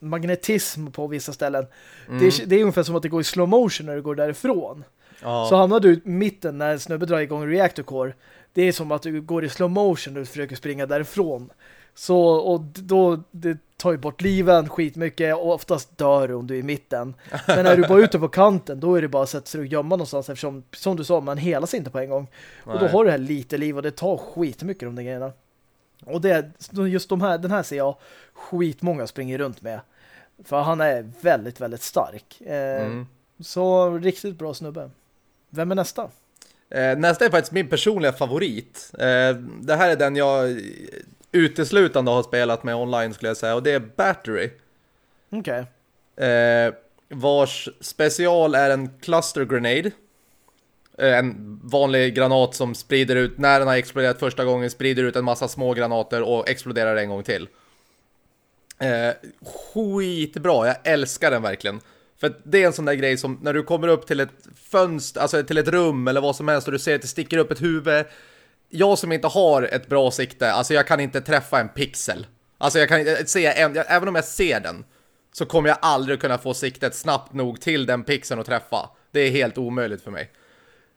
magnetism på vissa ställen. Mm. Det, är, det är ungefär som att det går i slow motion när du går därifrån. Ja. Så hamnar du i mitten när snubben drar igång reactor core. Det är som att du går i slow motion när du försöker springa därifrån. Så, och då, det tar ju bort liven skitmycket och oftast dör du om du är i mitten. Men när du bara är ute på kanten, då är det bara att sätta sig och gömma någonstans eftersom, som du sa, man hela sig inte på en gång. Nej. Och då har du här lite liv och det tar skitmycket de där grejerna. Och det, just de här, den här ser jag skitmånga springer runt med. För han är väldigt, väldigt stark. Eh, mm. Så riktigt bra snubbe. Vem är nästa? Eh, nästa är faktiskt min personliga favorit. Eh, det här är den jag uteslutande har spelat med online skulle jag säga. Och det är Battery. Okej. Okay. Eh, vars special är en cluster grenade. Eh, en vanlig granat som sprider ut, när den har exploderat första gången, sprider ut en massa små granater och exploderar en gång till. Eh, skitbra, jag älskar den verkligen. För det är en sån där grej som när du kommer upp till ett fönster, alltså till ett rum eller vad som helst och du ser att det sticker upp ett huvud jag som inte har ett bra sikte, alltså jag kan inte träffa en pixel. Alltså jag kan inte eh, se en, jag, även om jag ser den så kommer jag aldrig kunna få siktet snabbt nog till den pixeln att träffa. Det är helt omöjligt för mig.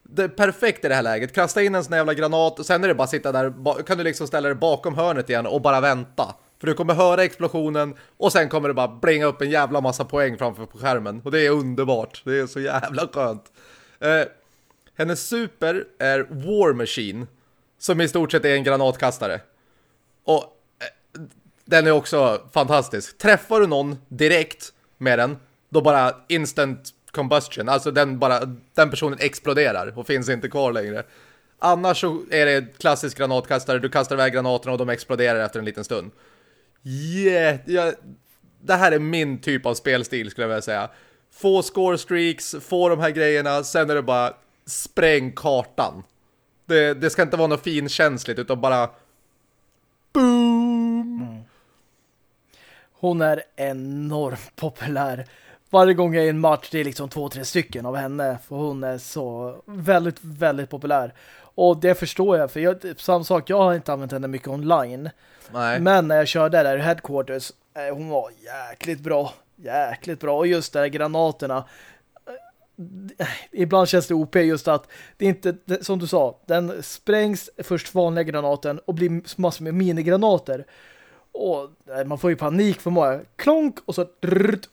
Det är perfekt i det här läget. Kasta in en sån jävla granat och sen är det bara att sitta där, kan du liksom ställa dig bakom hörnet igen och bara vänta. För du kommer höra explosionen och sen kommer det bara blinga upp en jävla massa poäng framför på skärmen. Och det är underbart. Det är så jävla skönt. Eh, hennes super är War Machine. Som i stort sett är en granatkastare. Och eh, den är också fantastisk. Träffar du någon direkt med den, då bara instant combustion. Alltså den, bara, den personen exploderar och finns inte kvar längre. Annars så är det klassisk granatkastare. Du kastar iväg granaterna och de exploderar efter en liten stund. Yeah, yeah, det här är min typ av spelstil skulle jag vilja säga. Få score streaks, få de här grejerna, sen är det bara spräng kartan. Det, det ska inte vara något finkänsligt utan bara boom! Mm. Hon är enormt populär. Varje gång jag är i en match det är liksom två, tre stycken av henne. För hon är så väldigt, väldigt populär. Och det förstår jag. För jag, samma sak, jag har inte använt henne mycket online. Nej. Men när jag körde där i headquarters, eh, hon var jäkligt bra. Jäkligt bra. Och just där granaterna. Eh, ibland känns det OP just att det är inte, som du sa, den sprängs först vanliga granaten och blir massor med minigranater. Och eh, man får ju panik för många. Klonk och så drrrt,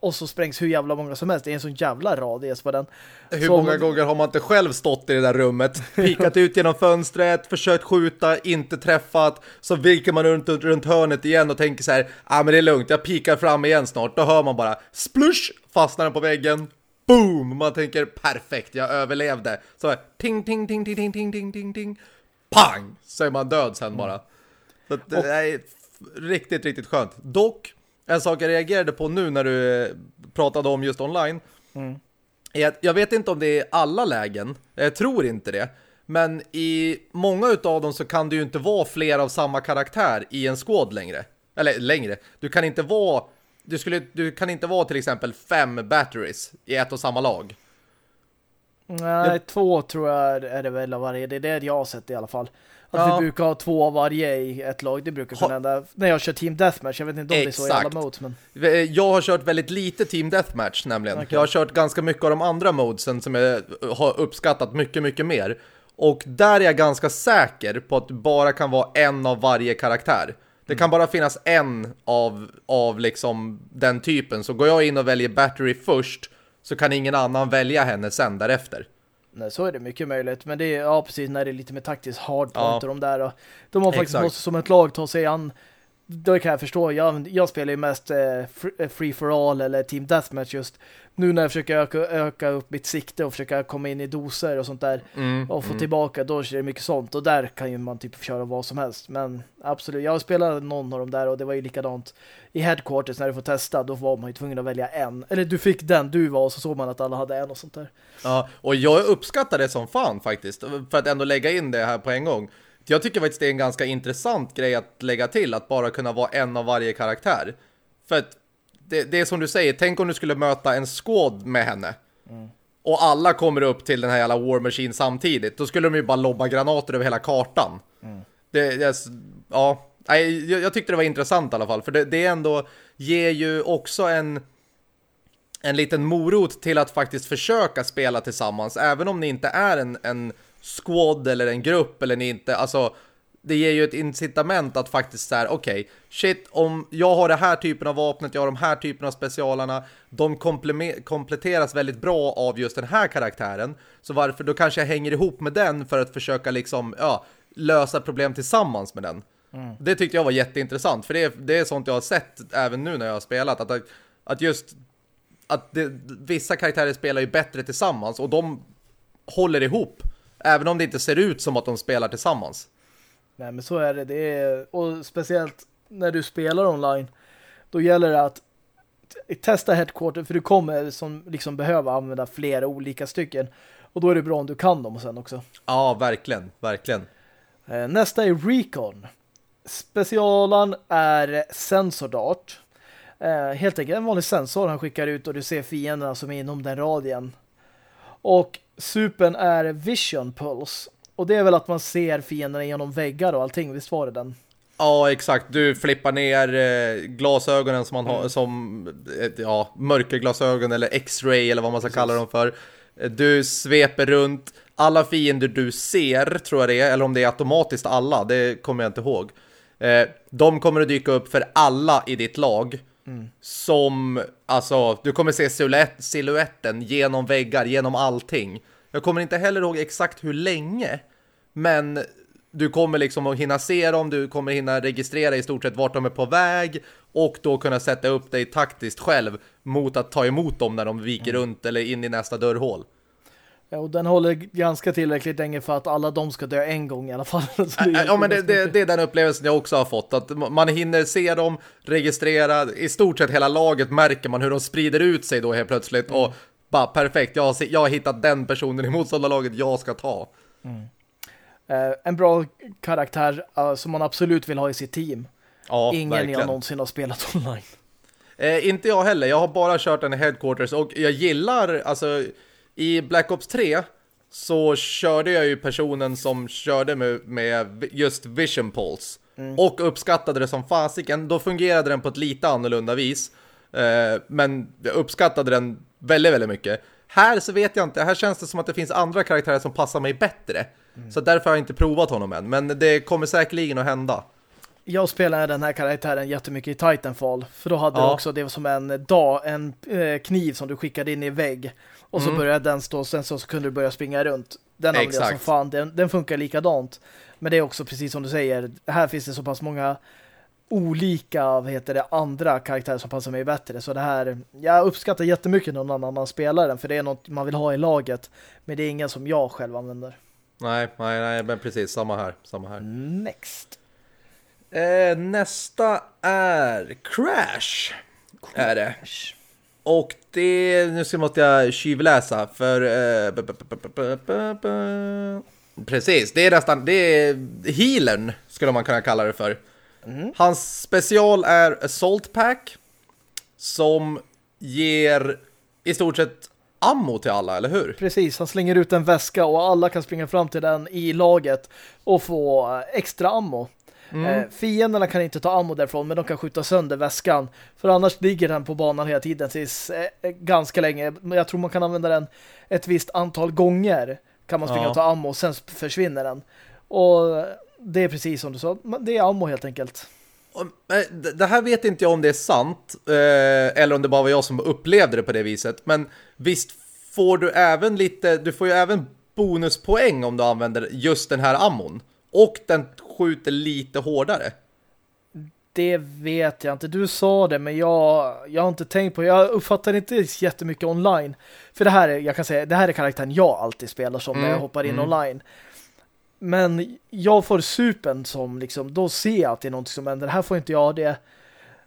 och så sprängs hur jävla många som helst. Det är en sån jävla radius på den. Hur så många gånger har man inte själv stått i det där rummet, pikat ut genom fönstret, försökt skjuta, inte träffat, så viker man runt, runt hörnet igen och tänker så här, ah, men det är lugnt, jag pikar fram igen snart. Då hör man bara, splush, fastnar den på väggen, boom, man tänker perfekt, jag överlevde. Så här, ting, ting, ting, ting, ting, ting, ting, ting, ting, pang, så är man död sen bara. Så det är riktigt, riktigt skönt. Dock, en sak jag reagerade på nu när du eh, pratade om just online mm. är att jag vet inte om det är alla lägen, jag tror inte det. Men i många av dem så kan det ju inte vara fler av samma karaktär i en squad längre. Eller längre. Du kan inte vara du, skulle, du kan inte vara till exempel fem batteries i ett och samma lag. Nej, det... två tror jag är det väl av varje. Det är det jag har sett i alla fall. Att ja. vi brukar ha två av varje i ett lag. Det brukar kunna hända när jag kör Team Deathmatch. Jag vet inte om Exakt. det är så i alla modes. Men... Jag har kört väldigt lite Team Deathmatch nämligen. Okay. Jag har kört ganska mycket av de andra modesen som jag har uppskattat mycket, mycket mer. Och där är jag ganska säker på att det bara kan vara en av varje karaktär. Det kan bara finnas en av, av liksom den typen. Så går jag in och väljer Battery först så kan ingen annan välja henne sen därefter. Nej, så är det mycket möjligt. Men det är ja, precis när det är lite mer taktiskt hardpoint ja. och de där. Och de har faktiskt måste som ett lag ta sig an det kan jag förstå. Jag, jag spelar ju mest eh, free for all eller team deathmatch just nu när jag försöker öka, öka upp mitt sikte och försöka komma in i doser och sånt där mm, och få mm. tillbaka, då är det mycket sånt. Och där kan ju man typ köra vad som helst. Men absolut, jag spelade någon av dem där och det var ju likadant i headquarters när du får testa, då var man ju tvungen att välja en. Eller du fick den du var och så såg man att alla hade en och sånt där. Ja, och jag uppskattar det som fan faktiskt. För att ändå lägga in det här på en gång. Jag tycker faktiskt det är en ganska intressant grej att lägga till, att bara kunna vara en av varje karaktär. För att det, det är som du säger, tänk om du skulle möta en skåd med henne. Mm. Och alla kommer upp till den här jävla War Machine samtidigt. Då skulle de ju bara lobba granater över hela kartan. Mm. Det, det, ja, jag, jag tyckte det var intressant i alla fall. För det, det ändå ger ju också en en liten morot till att faktiskt försöka spela tillsammans. Även om ni inte är en, en squad eller en grupp eller ni inte, alltså det ger ju ett incitament att faktiskt säga okej, okay, shit, om jag har det här typen av vapnet, jag har de här typen av specialarna, de kompletteras väldigt bra av just den här karaktären. Så varför, då kanske jag hänger ihop med den för att försöka liksom, ja, lösa problem tillsammans med den. Mm. Det tyckte jag var jätteintressant, för det är, det är sånt jag har sett även nu när jag har spelat, att, att just att det, vissa karaktärer spelar ju bättre tillsammans och de håller ihop, även om det inte ser ut som att de spelar tillsammans. Nej men så är det. det är, och speciellt när du spelar online då gäller det att testa headquarter för du kommer som liksom behöva använda flera olika stycken. Och då är det bra om du kan dem sen också. Ja, verkligen. Verkligen. Eh, nästa är Recon. Specialen är Sensordart. Eh, helt enkelt en vanlig sensor han skickar ut och du ser fienderna som är inom den radien. Och supen är Vision Pulse. Och det är väl att man ser fienderna genom väggar och allting. Visst var det den? Ja, exakt. Du flippar ner eh, glasögonen som man har, som eh, ja, mörkerglasögon eller X-ray eller vad man ska Precis. kalla dem för. Du sveper runt. Alla fiender du ser, tror jag det är, eller om det är automatiskt alla, det kommer jag inte ihåg. Eh, de kommer att dyka upp för alla i ditt lag. Mm. Som, alltså, du kommer se siluetten genom väggar, genom allting. Jag kommer inte heller ihåg exakt hur länge, men du kommer liksom att hinna se dem, du kommer hinna registrera i stort sett vart de är på väg och då kunna sätta upp dig taktiskt själv mot att ta emot dem när de viker mm. runt eller in i nästa dörrhål. Ja, och den håller ganska tillräckligt länge för att alla de ska dö en gång i alla fall. ja, men det, det, det, är den upplevelsen jag också har fått. Att man hinner se dem, registrera, i stort sett hela laget märker man hur de sprider ut sig då helt plötsligt. Mm. Och bara perfekt, jag har, jag har hittat den personen i motståndarlaget jag ska ta. Mm. Uh, en bra karaktär uh, som man absolut vill ha i sitt team. Ja, Ingen verkligen. jag någonsin har spelat online. Uh, inte jag heller, jag har bara kört den i Headquarters och jag gillar, alltså i Black Ops 3 så körde jag ju personen som körde med, med just Vision Pulse. Mm. Och uppskattade det som fasiken. Då fungerade den på ett lite annorlunda vis. Eh, men jag uppskattade den väldigt, väldigt mycket. Här så vet jag inte. Här känns det som att det finns andra karaktärer som passar mig bättre. Mm. Så därför har jag inte provat honom än. Men det kommer säkerligen att hända. Jag spelade den här karaktären jättemycket i Titanfall. För då hade ja. du också det som en, dag, en eh, kniv som du skickade in i vägg. Och så mm. började den stå sen så, så kunde du börja springa runt. Den använde jag som fan. Den, den funkar likadant. Men det är också precis som du säger. Här finns det så pass många olika vad heter det, andra karaktärer som passar mig bättre. Så det här, jag uppskattar jättemycket någon annan man spelar den. För det är något man vill ha i laget. Men det är ingen som jag själv använder. Nej, nej, nej men precis. Samma här. Samma här. Next. Eh, nästa är Crash. Crash. Är det. Och det, nu ska måste jag tjuvläsa för eh, precis, det är nästan, det är healern skulle man kunna kalla det för. Mm. Hans special är Assault Pack som ger i stort sett ammo till alla, eller hur? Precis, han slänger ut en väska och alla kan springa fram till den i laget och få extra ammo. Mm. Eh, fienderna kan inte ta ammo därifrån men de kan skjuta sönder väskan. För annars ligger den på banan hela tiden tills eh, eh ganska länge. Jag tror man kan använda den ett visst antal gånger kan man springa ja. och ta ammo och sen försvinner den. Och det är precis som du sa. Det är ammo helt enkelt. Eh, det här vet inte jag om det är sant eh, eller om det bara var jag som upplevde det på det viset. Men visst får du även lite, du får ju även bonuspoäng om du använder just den här ammon. Och den skjuter lite hårdare. Det vet jag inte. Du sa det, men jag, jag har inte tänkt på Jag uppfattar inte jättemycket online. För det här är, jag kan säga, det här är karaktären jag alltid spelar som mm, när jag mm, hoppar in mm. online. Men jag får supen som liksom, då ser jag att det är något som händer. Här får inte jag det.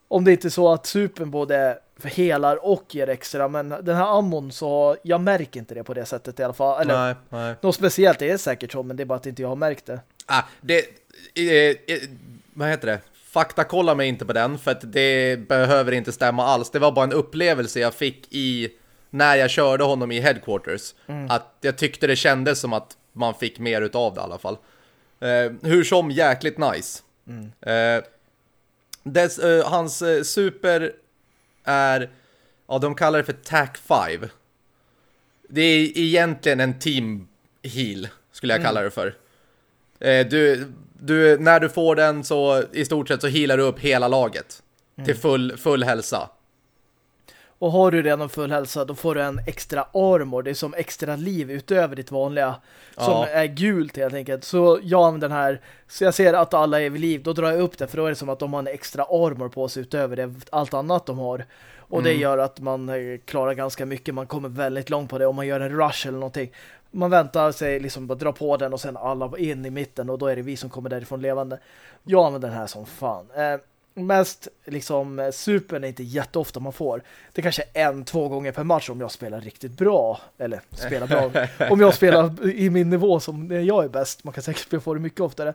Om det inte är så att supen både helar och ger extra. Men den här ammon så, jag märker inte det på det sättet i alla fall. Eller, nej, nej. något speciellt det är säkert så, men det är bara att inte jag har märkt det. Ah, det, eh, eh, vad heter det? Fakta kolla mig inte på den för att det behöver inte stämma alls. Det var bara en upplevelse jag fick i när jag körde honom i headquarters. Mm. Att jag tyckte det kändes som att man fick mer utav det i alla fall. Eh, hur som jäkligt nice. Mm. Eh, dess, eh, hans eh, super är, ja de kallar det för TAC 5. Det är egentligen en team heal skulle jag mm. kalla det för. Eh, du, du, när du får den så i stort sett så healar du upp hela laget mm. till full, full hälsa. Och har du redan full hälsa då får du en extra armor. Det är som extra liv utöver ditt vanliga. Som ja. är gult helt enkelt. Så jag använder den här. Så jag ser att alla är vid liv. Då drar jag upp det. För då är det som att de har en extra armor på sig utöver det, allt annat de har. Och mm. det gör att man eh, klarar ganska mycket. Man kommer väldigt långt på det. Om man gör en rush eller någonting man väntar sig liksom bara dra på den och sen alla in i mitten och då är det vi som kommer därifrån levande. Jag använder den här som fan. Eh, mest liksom eh, supern är inte jätteofta man får. Det är kanske en, två gånger per match om jag spelar riktigt bra. Eller spelar bra. om jag spelar i min nivå som jag är bäst. Man kan säkert få det mycket oftare.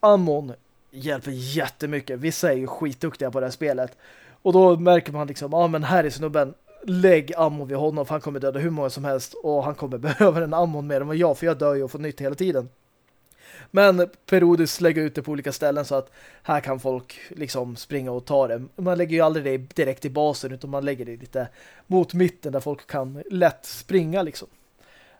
Ammon hjälper jättemycket. Vissa är ju skitduktiga på det här spelet. Och då märker man liksom, ja ah, men här är snubben lägg ammo vid honom för han kommer döda hur många som helst och han kommer behöva en ammon mer än vad jag för jag dör ju och får nytt hela tiden. Men periodiskt lägga ut det på olika ställen så att här kan folk liksom springa och ta det. Man lägger ju aldrig det direkt i basen utan man lägger det lite mot mitten där folk kan lätt springa liksom.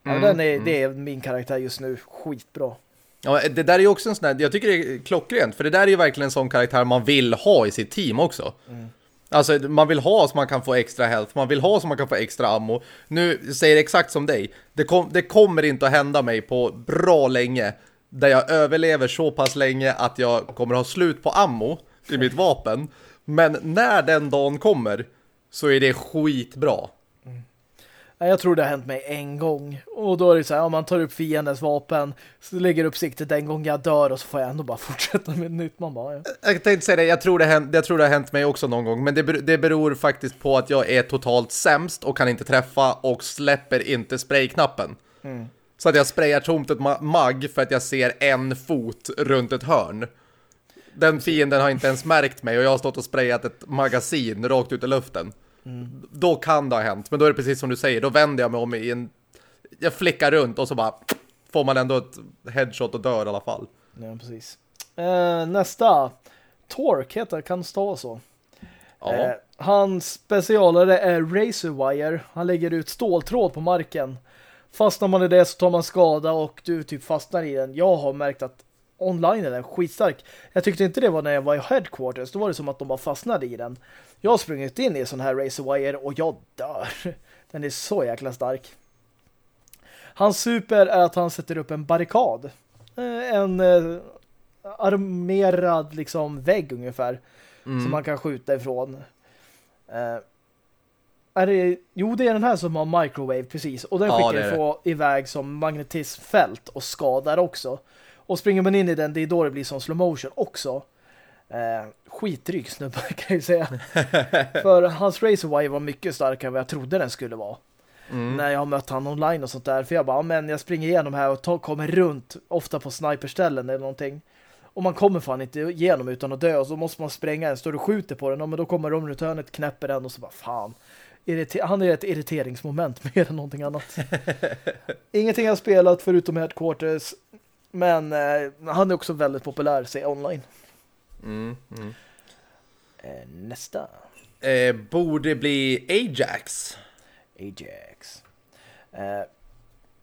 Mm, den är, mm. Det är min karaktär just nu. Skitbra. Ja, det där är ju också en sån här, jag tycker det är klockrent, för det där är ju verkligen en sån karaktär man vill ha i sitt team också. Mm. Alltså man vill ha så man kan få extra health, man vill ha så man kan få extra ammo. Nu säger det exakt som dig, det, kom, det kommer inte att hända mig på bra länge där jag överlever så pass länge att jag kommer ha slut på ammo i mitt vapen. Men när den dagen kommer så är det skitbra. Mm. Jag tror det har hänt mig en gång. Och då är det så här, om man tar upp fiendens vapen så lägger upp siktet den gång jag dör och så får jag ändå bara fortsätta med nytt. Man bara, ja. Jag tänkte säga det, jag tror det, hänt, jag tror det har hänt mig också någon gång. Men det, det beror faktiskt på att jag är totalt sämst och kan inte träffa och släpper inte sprayknappen. Mm. Så att jag sprayar tomt ett mag för att jag ser en fot runt ett hörn. Den fienden har inte ens märkt mig och jag har stått och sprayat ett magasin rakt ut i luften. Mm. Då kan det ha hänt. Men då är det precis som du säger. Då vänder jag mig om i en... Jag flickar runt och så bara får man ändå ett headshot och dör i alla fall. Ja, precis. Eh, nästa. Torque heter kan stå så. Ja. Eh, hans specialare är Razorwire. Han lägger ut ståltråd på marken. Fastnar man i det så tar man skada och du typ fastnar i den. Jag har märkt att online är den skitstark. Jag tyckte inte det var när jag var i headquarters. Då var det som att de bara fastnade i den. Jag har sprungit in i sån här Razorwire och jag dör. Den är så jäkla stark. Hans super är att han sätter upp en barrikad. Eh, en eh, armerad liksom vägg ungefär. Mm. Som man kan skjuta ifrån. Är det, jo, det är den här som har microwave, precis. Och den ja, skickar få iväg som magnetismfält och skadar också. Och springer man in i den, det är då det blir som slow motion också. Eh, skitryck snubbe kan jag säga. För hans Razorwire var mycket starkare än vad jag trodde den skulle vara. Mm. När jag har mött han online och sånt där. För jag bara, men jag springer igenom här och tar, kommer runt, ofta på sniperställen eller någonting. Och man kommer fan inte igenom utan att dö och så måste man spränga en, står och skjuter på den. men då kommer de runt hörnet, knäpper den och så bara, fan han är ett irriteringsmoment mer än någonting annat. Ingenting jag har spelat förutom Headquarters men eh, han är också väldigt populär se online. Mm, mm. Eh, nästa. Eh, borde bli Ajax. Ajax. Eh,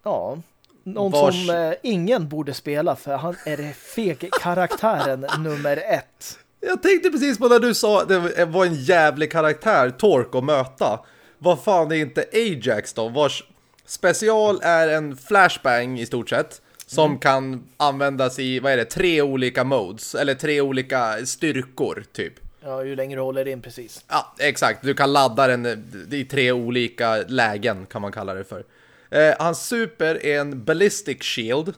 ja, någon Vars... som eh, ingen borde spela för han är det feg karaktären nummer ett. Jag tänkte precis på när du sa att det var en jävlig karaktär, Tork att möta vad fan är inte Ajax då? Vars special är en flashbang i stort sett. Som mm. kan användas i, vad är det, tre olika modes. Eller tre olika styrkor, typ. Ja, ju längre du håller in, precis. Ja, exakt. Du kan ladda den i tre olika lägen, kan man kalla det för. Eh, hans super är en ballistic shield.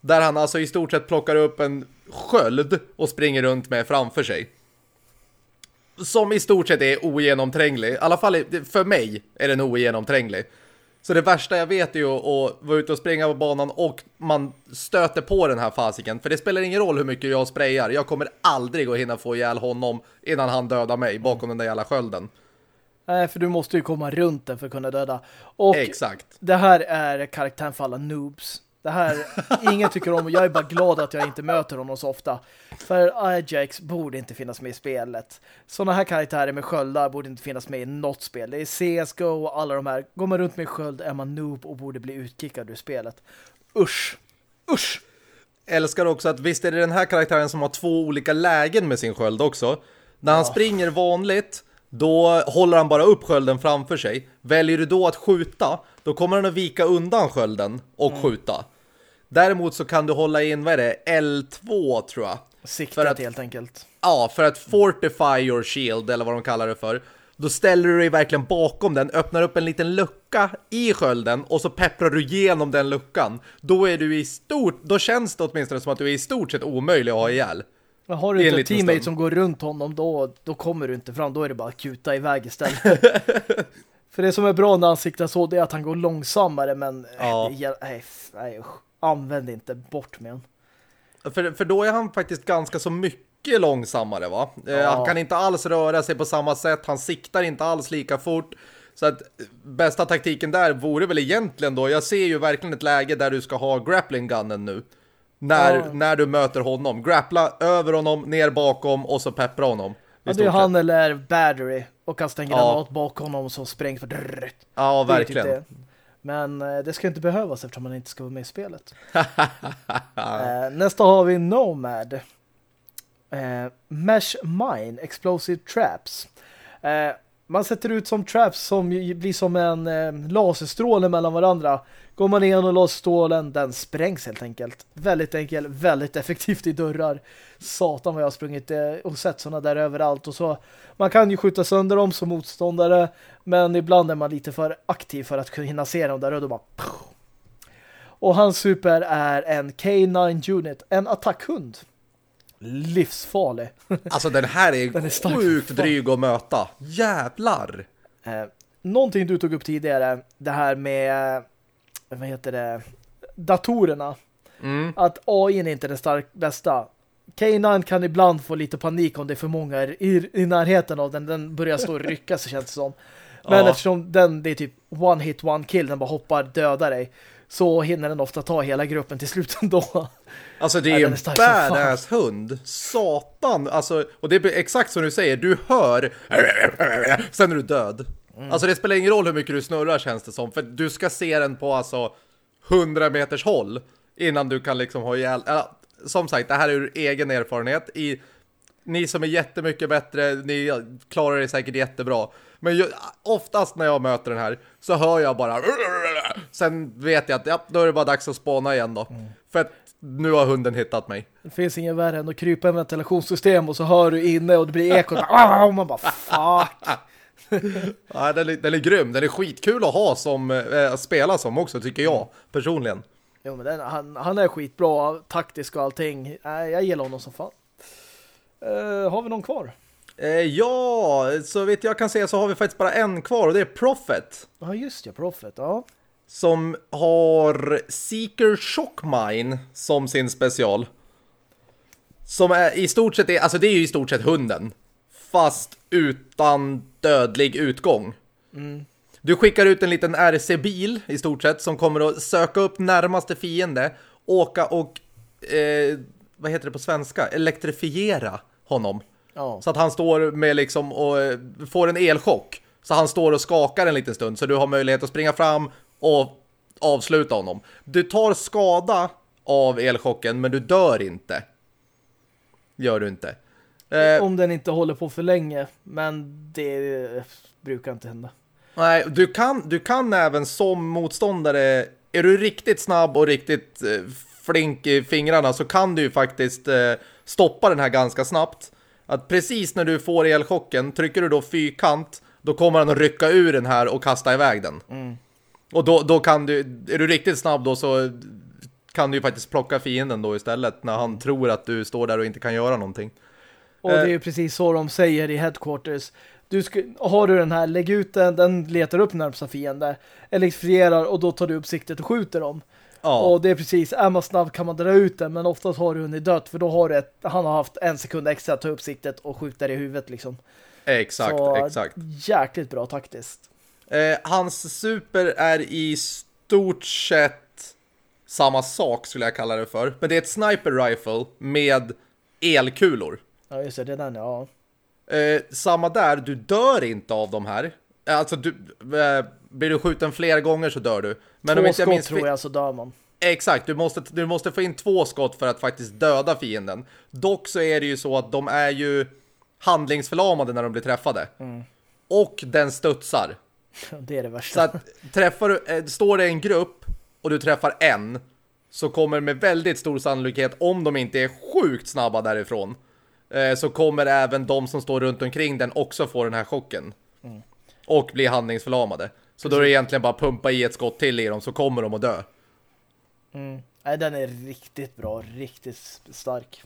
Där han alltså i stort sett plockar upp en sköld och springer runt med framför sig som i stort sett är ogenomtränglig. I alla fall för mig är den ogenomtränglig. Så det värsta jag vet är ju att vara ute och springa på banan och man stöter på den här fasiken. För det spelar ingen roll hur mycket jag sprayar. Jag kommer aldrig att hinna få ihjäl honom innan han dödar mig bakom den där jävla skölden. Nej, för du måste ju komma runt den för att kunna döda. Och Exakt. det här är karaktären för alla noobs. Det här, ingen tycker om och jag är bara glad att jag inte möter honom så ofta. För Ajax borde inte finnas med i spelet. Sådana här karaktärer med sköldar borde inte finnas med i något spel. Det är CSGO och alla de här. Går man runt med sköld är man noob och borde bli utkickad ur spelet. Usch! Usch! Älskar också att visst är det den här karaktären som har två olika lägen med sin sköld också. När han ja. springer vanligt då håller han bara upp skölden framför sig. Väljer du då att skjuta, då kommer han att vika undan skölden och mm. skjuta. Däremot så kan du hålla in, vad är det, L2 tror jag. Siktat för att, helt enkelt. Ja, för att fortify your shield, eller vad de kallar det för. Då ställer du dig verkligen bakom den, öppnar upp en liten lucka i skölden och så pepprar du igenom den luckan. Då är du i stort, då känns det åtminstone som att du är i stort sett omöjlig att ha ihjäl. Men har du inte en teammate som går runt honom då, då kommer du inte fram. Då är det bara att kuta iväg istället. För det som är bra när han siktar så det är att han går långsammare men ja. nej, nej, använd inte bort med honom. För, för då är han faktiskt ganska så mycket långsammare va? Eh, ja. Han kan inte alls röra sig på samma sätt. Han siktar inte alls lika fort. Så att bästa taktiken där vore väl egentligen då, jag ser ju verkligen ett läge där du ska ha grappling gunnen nu. När, Ja. när du möter honom. Grappla över honom, ner bakom och så peppra honom. Ja, det är han eller Battery och kasta en Ja. granat bakom honom som sprängs för drrrt. Ja, typ verkligen. det. Men eh, det ska inte behövas eftersom man inte ska vara med i spelet. Eh, nästa har vi Nomad. Eh, Mesh Mine Explosive Traps. Man sätter ut som traps som blir som en eh, laserstråle mellan varandra. Går man igenom laserstrålen, den sprängs helt enkelt. Väldigt enkelt, väldigt effektivt i dörrar. Satan vad jag har sprungit eh, och sett sådana där överallt. Och så, man kan ju skjuta sönder dem som motståndare, men ibland är man lite för aktiv för att kunna hinna se dem där och då bara... Och hans super är en K9 Unit, en attackhund. Livsfarlig. Alltså den här är, Den är sjukt dryg att möta. Jävlar! Eh, någonting du tog upp tidigare, det här med, vad heter det, datorerna. Mm. Att AI är inte den stark bästa. K9 kan ibland få lite panik om det är för många i, i närheten av den. Den börjar stå och rycka sig känns det som. Men Ja. eftersom den, det är typ one hit, one kill, den bara hoppar, dödar dig. Så hinner den ofta ta hela gruppen till slut ändå. Alltså det är Ja, ju en är badass hund. Satan. Alltså, och det är exakt som du säger. Du hör sen är du död. Mm. Alltså det spelar ingen roll hur mycket du snurrar känns det som. För du ska se den på alltså 100 meters håll innan du kan liksom ha ihjäl. Ja, som sagt, det här är ur egen erfarenhet. I, ni som är jättemycket bättre, ni klarar det säkert jättebra. Men ju, oftast när jag möter den här så hör jag bara Sen vet jag att ja, då är det bara dags att spåna igen då. Mm. För att nu har hunden hittat mig. Det finns inget värre än att krypa i en ventilationssystem och så hör du inne och det blir ekot. Och man bara, fuck. Ja, den, är, den är grym. Den är skitkul att ha som att spela som också tycker jag personligen. Jo, men den, han, han är skitbra, taktisk och allting. Nej, jag gillar honom som fan. Eh, har vi någon kvar? Eh, ja, så vitt jag kan se så har vi faktiskt bara en kvar och det är Prophet. Ja, just ja, Prophet. Ja. Som har Seeker Shockmine som sin special. Som är i stort sett, är, alltså det är ju i stort sett hunden. Fast utan dödlig utgång. Du skickar ut en liten RC-bil i stort sett som kommer att söka upp närmaste fiende, åka och, eh, vad heter det på svenska? Elektrifiera honom. Ja. Så att han står med liksom och eh, får en elchock. Så han står och skakar en liten stund så du har möjlighet att springa fram och avsluta honom. Du tar skada av elchocken men du dör inte. Gör du inte. Eh, Om den inte håller på för länge. Men det brukar inte hända. Nej, du kan, du kan även som motståndare, är du riktigt snabb och riktigt eh, flink i fingrarna så kan du ju faktiskt eh, stoppa den här ganska snabbt. Att precis när du får elchocken, trycker du då fyrkant, då kommer han att rycka ur den här och kasta iväg den. Och då, då kan du, är du riktigt snabb då så kan du ju faktiskt plocka fienden då istället när han tror att du står där och inte kan göra någonting. Och det är Eh. ju precis så de säger i headquarters. Du har du den här, lägg ut den, den letar upp närmsta fiende, elektrifierar och då tar du upp siktet och skjuter dem. Ja. Och det är precis, är man snabb kan man dra ut den, men oftast har du hunnit dött för då har du ett, han har haft en sekund extra att ta upp siktet och skjuta det i huvudet liksom. Exakt, så, exakt. jäkligt bra taktiskt. Eh, hans super är i stort sett samma sak skulle jag kalla det för. Men det är ett sniper rifle med elkulor. Ja just det, det är den ja. Eh, samma där, du dör inte av de här. Eh, Alltså, du, eh, blir du skjuten flera gånger så dör du. Men om Två jag skott minns tror jag så dör man. Exakt, du måste, du måste få in två skott för att faktiskt döda fienden. Dock så är det ju så att de är ju handlingsförlamade när de blir träffade. Och den studsar. Det är det Så värsta. att träffar du, eh, står det en grupp och du träffar en så kommer med väldigt stor sannolikhet, om de inte är sjukt snabba därifrån, eh, så kommer även de som står runt omkring den också få den här chocken. Och bli handlingsförlamade. Så då är det egentligen bara pumpa i ett skott till i dem så kommer de att dö. Mm. Nej, den är riktigt bra, riktigt stark.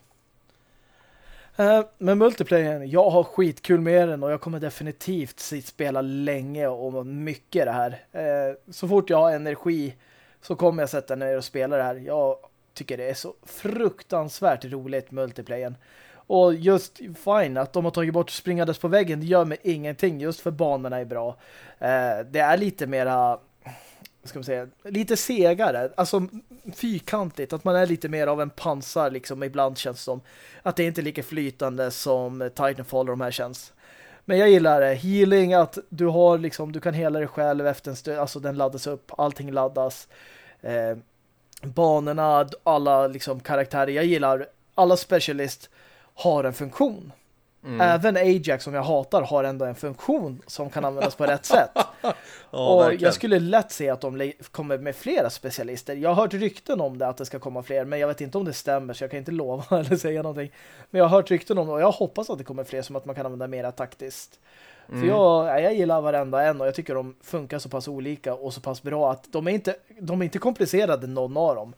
Eh, men multiplayer, jag har skitkul med den och jag kommer definitivt spela länge och mycket det här. Eh, så fort jag har energi så kommer jag sätta ner och spela det här. Jag tycker det är så fruktansvärt roligt multiplayer. Och just fine att de har tagit bort springandes på väggen det gör mig ingenting just för banorna är bra. Eh, det är lite mera ska man säga, lite segare. Alltså fyrkantigt. Att man är lite mer av en pansar liksom ibland känns som. Att det inte är lika flytande som Titanfall och de här känns. Men jag gillar det. Healing, att du har liksom, du kan hela dig själv efter en stund. Alltså den laddas upp, allting laddas. Eh, banorna, alla liksom karaktärer. Jag gillar alla specialist har en funktion. Mm. Även Ajax som jag hatar har ändå en funktion som kan användas på rätt sätt. ja, och verkligen. jag skulle lätt se att de kommer med flera specialister. Jag har hört rykten om det att det ska komma fler, men jag vet inte om det stämmer så jag kan inte lova eller säga någonting. Men jag har hört rykten om det och jag hoppas att det kommer fler som att man kan använda mera taktiskt. Mm. För jag, jag gillar varenda en och jag tycker de funkar så pass olika och så pass bra att de är inte, de är inte komplicerade någon av dem.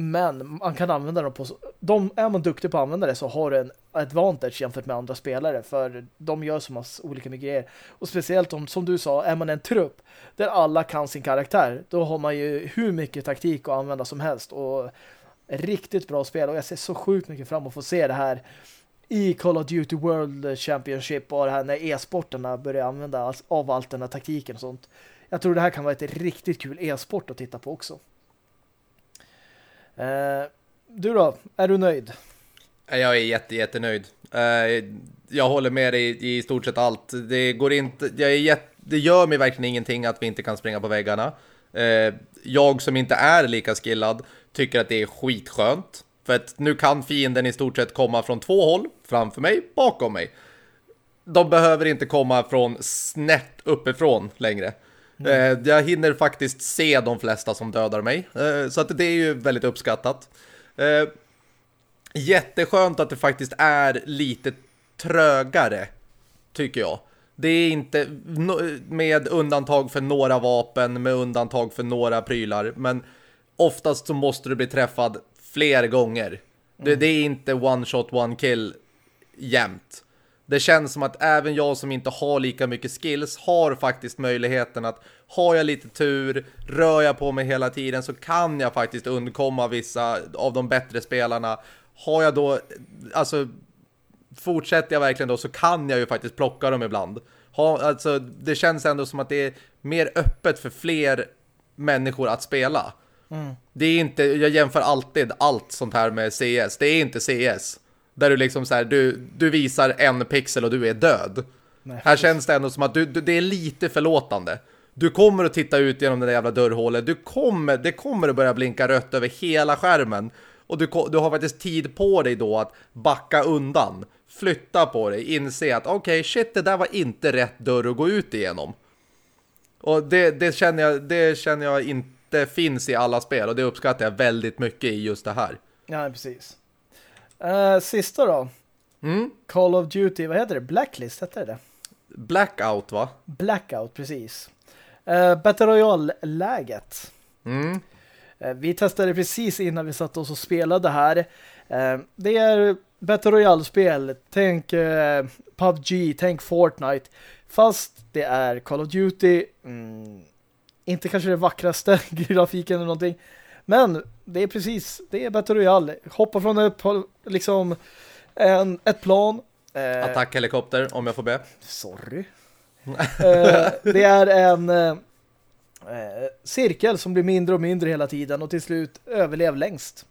Men man kan använda dem på... De, är man duktig på att använda det så har du en advantage jämfört med andra spelare. För de gör så massa olika mycket grejer. Och speciellt om, som du sa, är man en trupp där alla kan sin karaktär. Då har man ju hur mycket taktik att använda som helst. Och riktigt bra spel. Och jag ser så sjukt mycket fram att få se det här i Call of Duty World Championship och det här när e-sporterna börjar använda av allt den här taktiken och sånt. Jag tror det här kan vara ett riktigt kul e-sport att titta på också. Eh, du då, är du nöjd? Jag är jätte, jättenöjd. Eh, jag håller med dig i stort sett allt. Det går inte, jag är jätte, det gör mig verkligen ingenting att vi inte kan springa på väggarna. Eh, jag som inte är lika skillad tycker att det är skitskönt. För att nu kan fienden i stort sett komma från två håll, framför mig, bakom mig. De behöver inte komma från snett uppifrån längre. Mm. Jag hinner faktiskt se de flesta som dödar mig. Eh, så att det är ju väldigt uppskattat. Eh, jätteskönt att det faktiskt är lite trögare, tycker jag. Det är inte med undantag för några vapen, med undantag för några prylar. Men oftast så måste du bli träffad fler gånger. Mm. Det, det, är inte one shot, one kill jämt det känns som att även jag som inte har lika mycket skills har faktiskt möjligheten att har jag lite tur, rör jag på mig hela tiden så kan jag faktiskt undkomma vissa av de bättre spelarna. Har jag då, alltså fortsätter jag verkligen då så kan jag ju faktiskt plocka dem ibland. Ha, alltså, det känns ändå som att det är mer öppet för fler människor att spela. Mm. Det är inte, jag jämför alltid allt sånt här med CS. Det är inte CS. Där du liksom så här, du, du visar en pixel och du är död. Nej. Här känns det ändå som att du, du, det är lite förlåtande. Du kommer att titta ut genom det där jävla dörrhålet. Du kommer, det kommer att börja blinka rött över hela skärmen. Och du, du har faktiskt tid på dig då att backa undan. Flytta på dig. Inse att okej, okay, shit, det där var inte rätt dörr att gå ut igenom. Och det, det, känner jag, det känner jag inte finns i alla spel. Och det uppskattar jag väldigt mycket i just det här. Ja, precis. Uh, sista då. Mm. Call of Duty, vad heter det? Blacklist heter det? Blackout va? Blackout, precis. Uh, Battle Royale-läget. Mm. Uh, vi testade precis innan vi satt oss och spelade här. Uh, det är Battle Royale-spel. Tänk PubG, tänk Fortnite. Fast det är Call of Duty. Mm, inte kanske det vackraste grafiken eller någonting. Men det är precis, det är Battle Royale. Hoppa från ett, liksom, en, ett plan. Eh, Attackhelikopter, om jag får be. Sorry. eh, det är en eh, cirkel som blir mindre och mindre hela tiden och till slut överlev längst.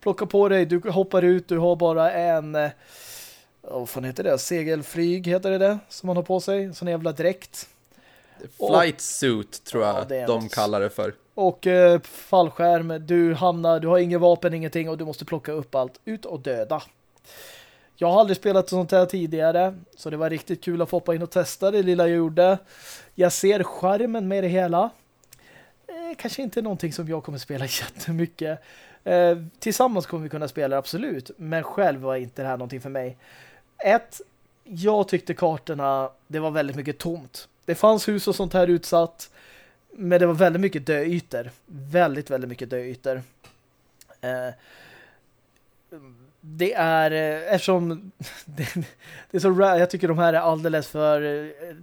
Plocka på dig, du hoppar ut, du har bara en eh, vad fan heter det? Segelflyg heter det det som man har på sig. Sån jävla dräkt. Flight suit tror jag ja, de kallar det för. Och eh, fallskärm, du hamnar, du har inget vapen, ingenting och du måste plocka upp allt. Ut och döda. Jag har aldrig spelat sånt här tidigare så det var riktigt kul att få hoppa in och testa det lilla jag gjorde. Jag ser skärmen med det hela. Eh, kanske inte någonting som jag kommer spela jättemycket. Eh, tillsammans kommer vi kunna spela absolut, men själv var inte det här någonting för mig. Ett, jag tyckte kartorna, det var väldigt mycket tomt. Det fanns hus och sånt här utsatt. Men det var väldigt mycket döytor. Väldigt, väldigt mycket döytor. Eh, det är eh, eftersom det, det, är så jag tycker de här är alldeles för eh,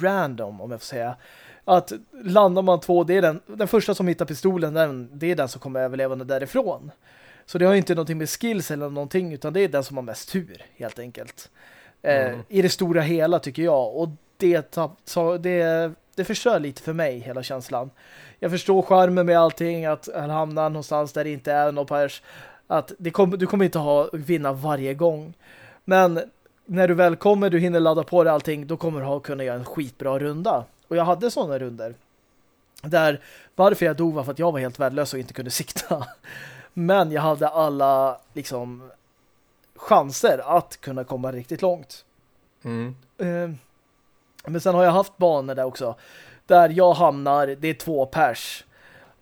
random om jag får säga. Att landar man två, det är den, den första som hittar pistolen, den, det är den som kommer överlevande därifrån. Så det har inte någonting med skills eller någonting utan det är den som har mest tur helt enkelt. Eh, mm. I det stora hela tycker jag. Och det, det, det förstör lite för mig hela känslan. Jag förstår skärmen med allting att hamna någonstans där det inte är någon pers. Att det kom, du kommer inte ha vinna varje gång. Men när du väl kommer, du hinner ladda på det allting, då kommer du ha kunna göra en skitbra runda. Och jag hade sådana runder. Där varför jag dog var för att jag var helt värdelös och inte kunde sikta. Men jag hade alla liksom chanser att kunna komma riktigt långt. Mm. Eh, men sen har jag haft banor där också. Där jag hamnar, det är två pers.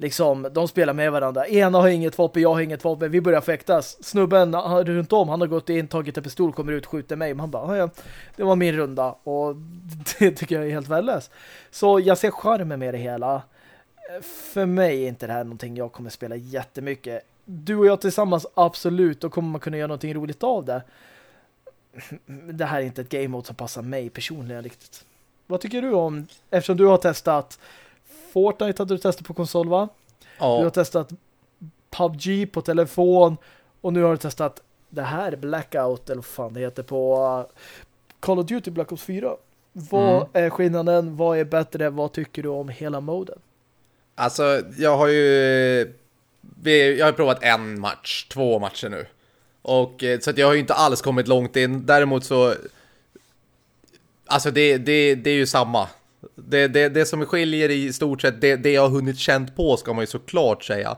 Liksom, de spelar med varandra. Ena har inget vapen, jag har inget vapen. Vi börjar fäktas. Snubben runt om, han har gått in, tagit en pistol, kommer ut, skjuter mig. Man bara, ja, det var min runda. Och det tycker jag är helt värdelöst. Så jag ser charmen med det hela. För mig är inte det här någonting jag kommer spela jättemycket. Du och jag tillsammans, absolut. Då kommer man kunna göra någonting roligt av det. Det här är inte ett game mode som passar mig personligen riktigt. Vad tycker du om, eftersom du har testat Fortnite hade du testat på konsol va? Ja. Du har testat PubG på telefon och nu har du testat det här Blackout eller vad fan det heter på uh, Call of Duty Black Ops 4. Vad mm. är skillnaden? Vad är bättre? Vad tycker du om hela moden? Alltså, jag har ju jag har provat en match, två matcher nu. Och eh, så att jag har ju inte alls kommit långt in. Däremot så Alltså det, det, det är ju samma. Det, det, det som skiljer i stort sett, det, det jag har hunnit känt på ska man ju såklart säga,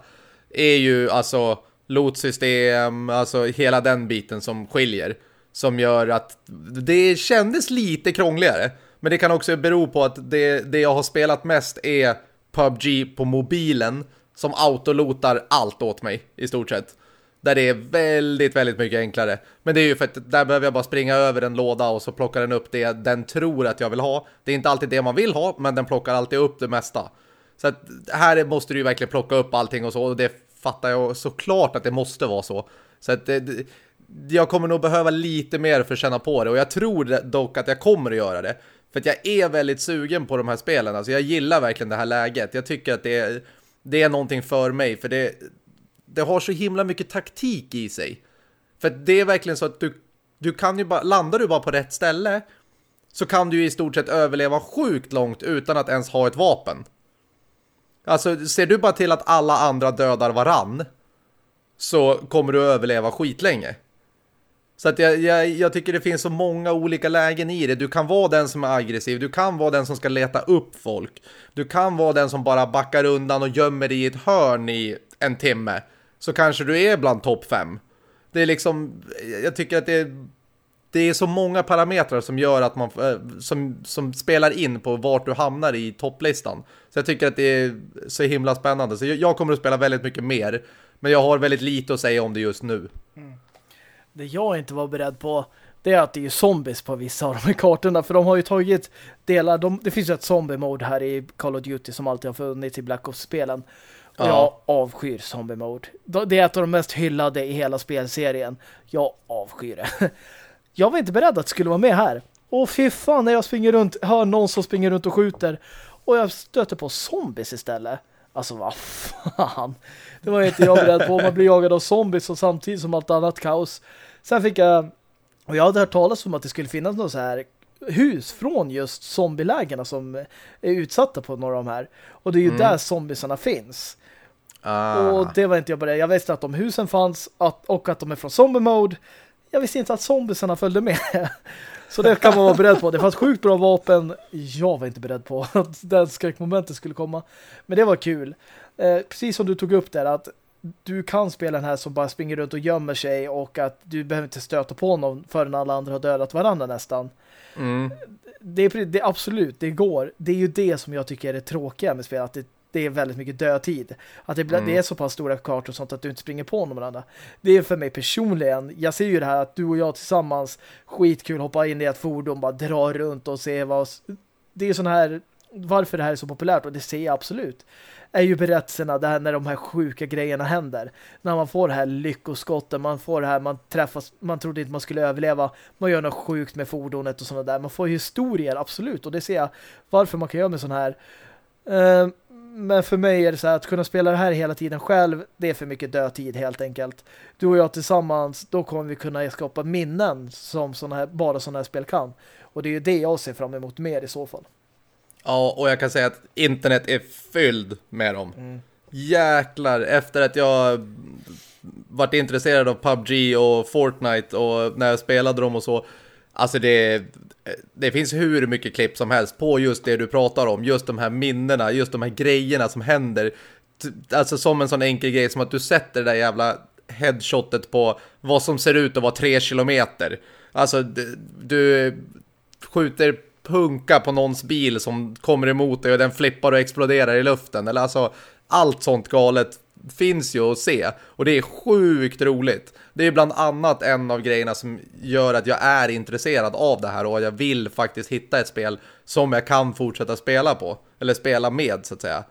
är ju alltså lotsystem, alltså hela den biten som skiljer. Som gör att det kändes lite krångligare. Men det kan också bero på att det, det jag har spelat mest är PubG på mobilen som autolotar allt åt mig i stort sett. Där det är väldigt, väldigt mycket enklare. Men det är ju för att där behöver jag bara springa över en låda och så plockar den upp det den tror att jag vill ha. Det är inte alltid det man vill ha, men den plockar alltid upp det mesta. Så att här måste du ju verkligen plocka upp allting och så. Och det fattar jag såklart att det måste vara så. Så att eh, det, jag kommer nog behöva lite mer för att känna på det. Och jag tror dock att jag kommer att göra det. För att jag är väldigt sugen på de här spelen. Alltså jag gillar verkligen det här läget. Jag tycker att det är, det är någonting för mig. För det, det har så himla mycket taktik i sig. För det är verkligen så att du, du kan ju bara, landar du bara på rätt ställe så kan du ju i stort sett överleva sjukt långt utan att ens ha ett vapen. Alltså ser du bara till att alla andra dödar varann så kommer du överleva skitlänge. Så att jag, jag, jag, tycker det finns så många olika lägen i det. Du kan vara den som är aggressiv. Du kan vara den som ska leta upp folk. Du kan vara den som bara backar undan och gömmer dig i ett hörn i en timme så kanske du är bland topp fem. Det är liksom, jag tycker att det är, det är så många parametrar som gör att man, eh, som, som spelar in på vart du hamnar i topplistan. Så jag tycker att det är så himla spännande. Så jag kommer att spela väldigt mycket mer. Men jag har väldigt lite att säga om det just nu. Mm. Det jag inte var beredd på det är att det är zombies på vissa av de här kartorna. För de har ju tagit delar, de, det finns ju ett zombie-mode här i Call of Duty som alltid har funnits i Black Ops-spelen. Ja. Jag avskyr zombie mode. Det är ett av de mest hyllade i hela spelserien. Jag avskyr det. Jag var inte beredd att det skulle vara med här. Och fy fan när jag springer runt, hör någon som springer runt och skjuter. Och jag stöter på zombies istället. Alltså vad fan. Det var inte jag beredd på. Man blir jagad av zombies och samtidigt som allt annat kaos. Sen fick jag, och jag hade hört talas om att det skulle finnas något så här hus från just zombielägena som är utsatta på några av de här. Och det är ju mm. där zombiesarna finns. Ah. Och det var inte jag beredd. Jag visste att de husen fanns att, och att de är från zombie mode. Jag visste inte att zombiesarna följde med. Så det kan man vara beredd på. Det fanns sjukt bra vapen. Jag var inte beredd på att den skräckmomentet skulle komma. Men det var kul. Eh, precis som du tog upp där att du kan spela den här som bara springer runt och gömmer sig och att du behöver inte stöta på någon förrän alla andra har dödat varandra nästan. Mm. Det, är, det absolut, det går. Det är ju det som jag tycker är det tråkiga med spel, att det det är väldigt mycket dödtid. Att det, mm. det är så pass stora kartor och sånt att du inte springer på någon annan. Det är för mig personligen, jag ser ju det här att du och jag tillsammans skitkul hoppa in i ett fordon, bara dra runt och se vad... Det är sån här, varför det här är så populärt och det ser jag absolut är ju berättelserna där när de här sjuka grejerna händer. När man får det här lyckoskotten, man får det här, man träffas, man trodde inte man skulle överleva, man gör något sjukt med fordonet och sådana där. Man får historier, absolut, och det ser jag varför man kan göra med sån här. Uh, men för mig är det så här att kunna spela det här hela tiden själv, det är för mycket dödtid helt enkelt. Du och jag tillsammans, då kommer vi kunna skapa minnen som såna här, bara sådana här spel kan. Och det är ju det jag ser fram emot mer i så fall. Ja, och jag kan säga att internet är fylld med dem. Mm. Jäklar, efter att jag varit intresserad av PubG och Fortnite och när jag spelade dem och så. Alltså det, det finns hur mycket klipp som helst på just det du pratar om. Just de här minnena, just de här grejerna som händer. Alltså som en sån enkel grej som att du sätter det där jävla headshotet på vad som ser ut att vara tre kilometer. Alltså du, du skjuter punka på någons bil som kommer emot dig och den flippar och exploderar i luften. Eller alltså allt sånt galet finns ju att se. Och det är sjukt roligt. Det är bland annat en av grejerna som gör att jag är intresserad av det här och jag vill faktiskt hitta ett spel som jag kan fortsätta spela på. Eller spela med så att säga.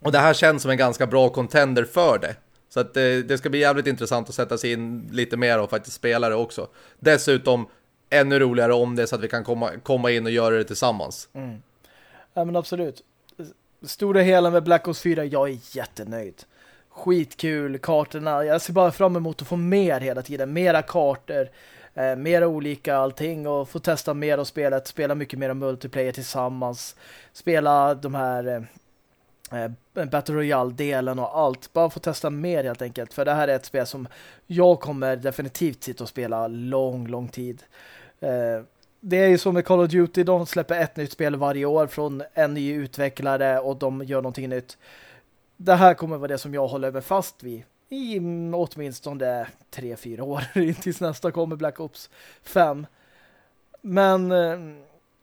Och det här känns som en ganska bra contender för det. Så att det, det ska bli jävligt intressant att sätta sig in lite mer och faktiskt spela det också. Dessutom ännu roligare om det så att vi kan komma, komma in och göra det tillsammans. Mm. Ja men absolut. Stora hela med Black Ops 4, jag är jättenöjd. Skitkul, kartorna. Jag ser bara fram emot att få mer hela tiden. Mera kartor, eh, mera olika allting och få testa mer av spelet. Spela mycket mer multiplayer tillsammans. Spela de här eh, eh, Battle Royale-delen och allt. Bara få testa mer helt enkelt. För det här är ett spel som jag kommer definitivt sitta och spela lång, lång tid. Eh, det är ju som med Call of Duty, de släpper ett nytt spel varje år från en ny utvecklare och de gör någonting nytt. Det här kommer vara det som jag håller fast vid i åtminstone tre fyra år tills nästa kommer Black Ops 5. Men eh,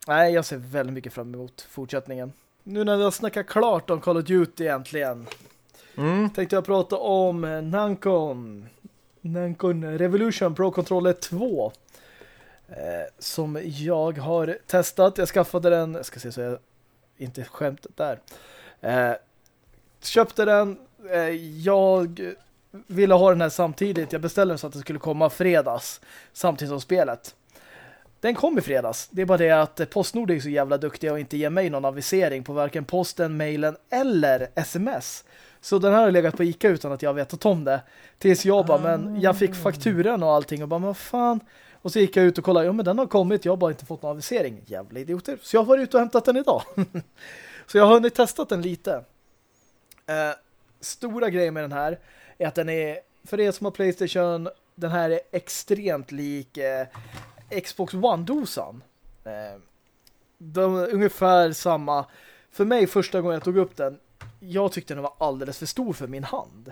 nej, jag ser väldigt mycket fram emot fortsättningen. Nu när vi har snackat klart om Call of Duty egentligen mm. tänkte jag prata om Nancon Nancon Revolution Pro Controller 2 eh, som jag har testat. Jag skaffade den, jag ska se så jag inte skämtet där. Eh, köpte den, eh, jag ville ha den här samtidigt. Jag beställde den så att den skulle komma fredags samtidigt som spelet. Den kom i fredags. Det är bara det att Postnord är så jävla duktiga och inte ger mig någon avisering på varken posten, mailen eller sms. Så den här har legat på Ica utan att jag vetat om det. Tills jag bara, men jag fick fakturan och allting och bara, men fan, och så gick jag ut och kollade, ja men den har kommit, jag har bara inte fått någon avisering. Jävla idioter. Så jag har varit ute och hämtat den idag. så jag har hunnit testat den lite. Eh, stora grejer med den här är att den är, för er som har Playstation, den här är extremt lik eh, Xbox One-dosan. Eh, de är ungefär samma. För mig första gången jag tog upp den, jag tyckte den var alldeles för stor för min hand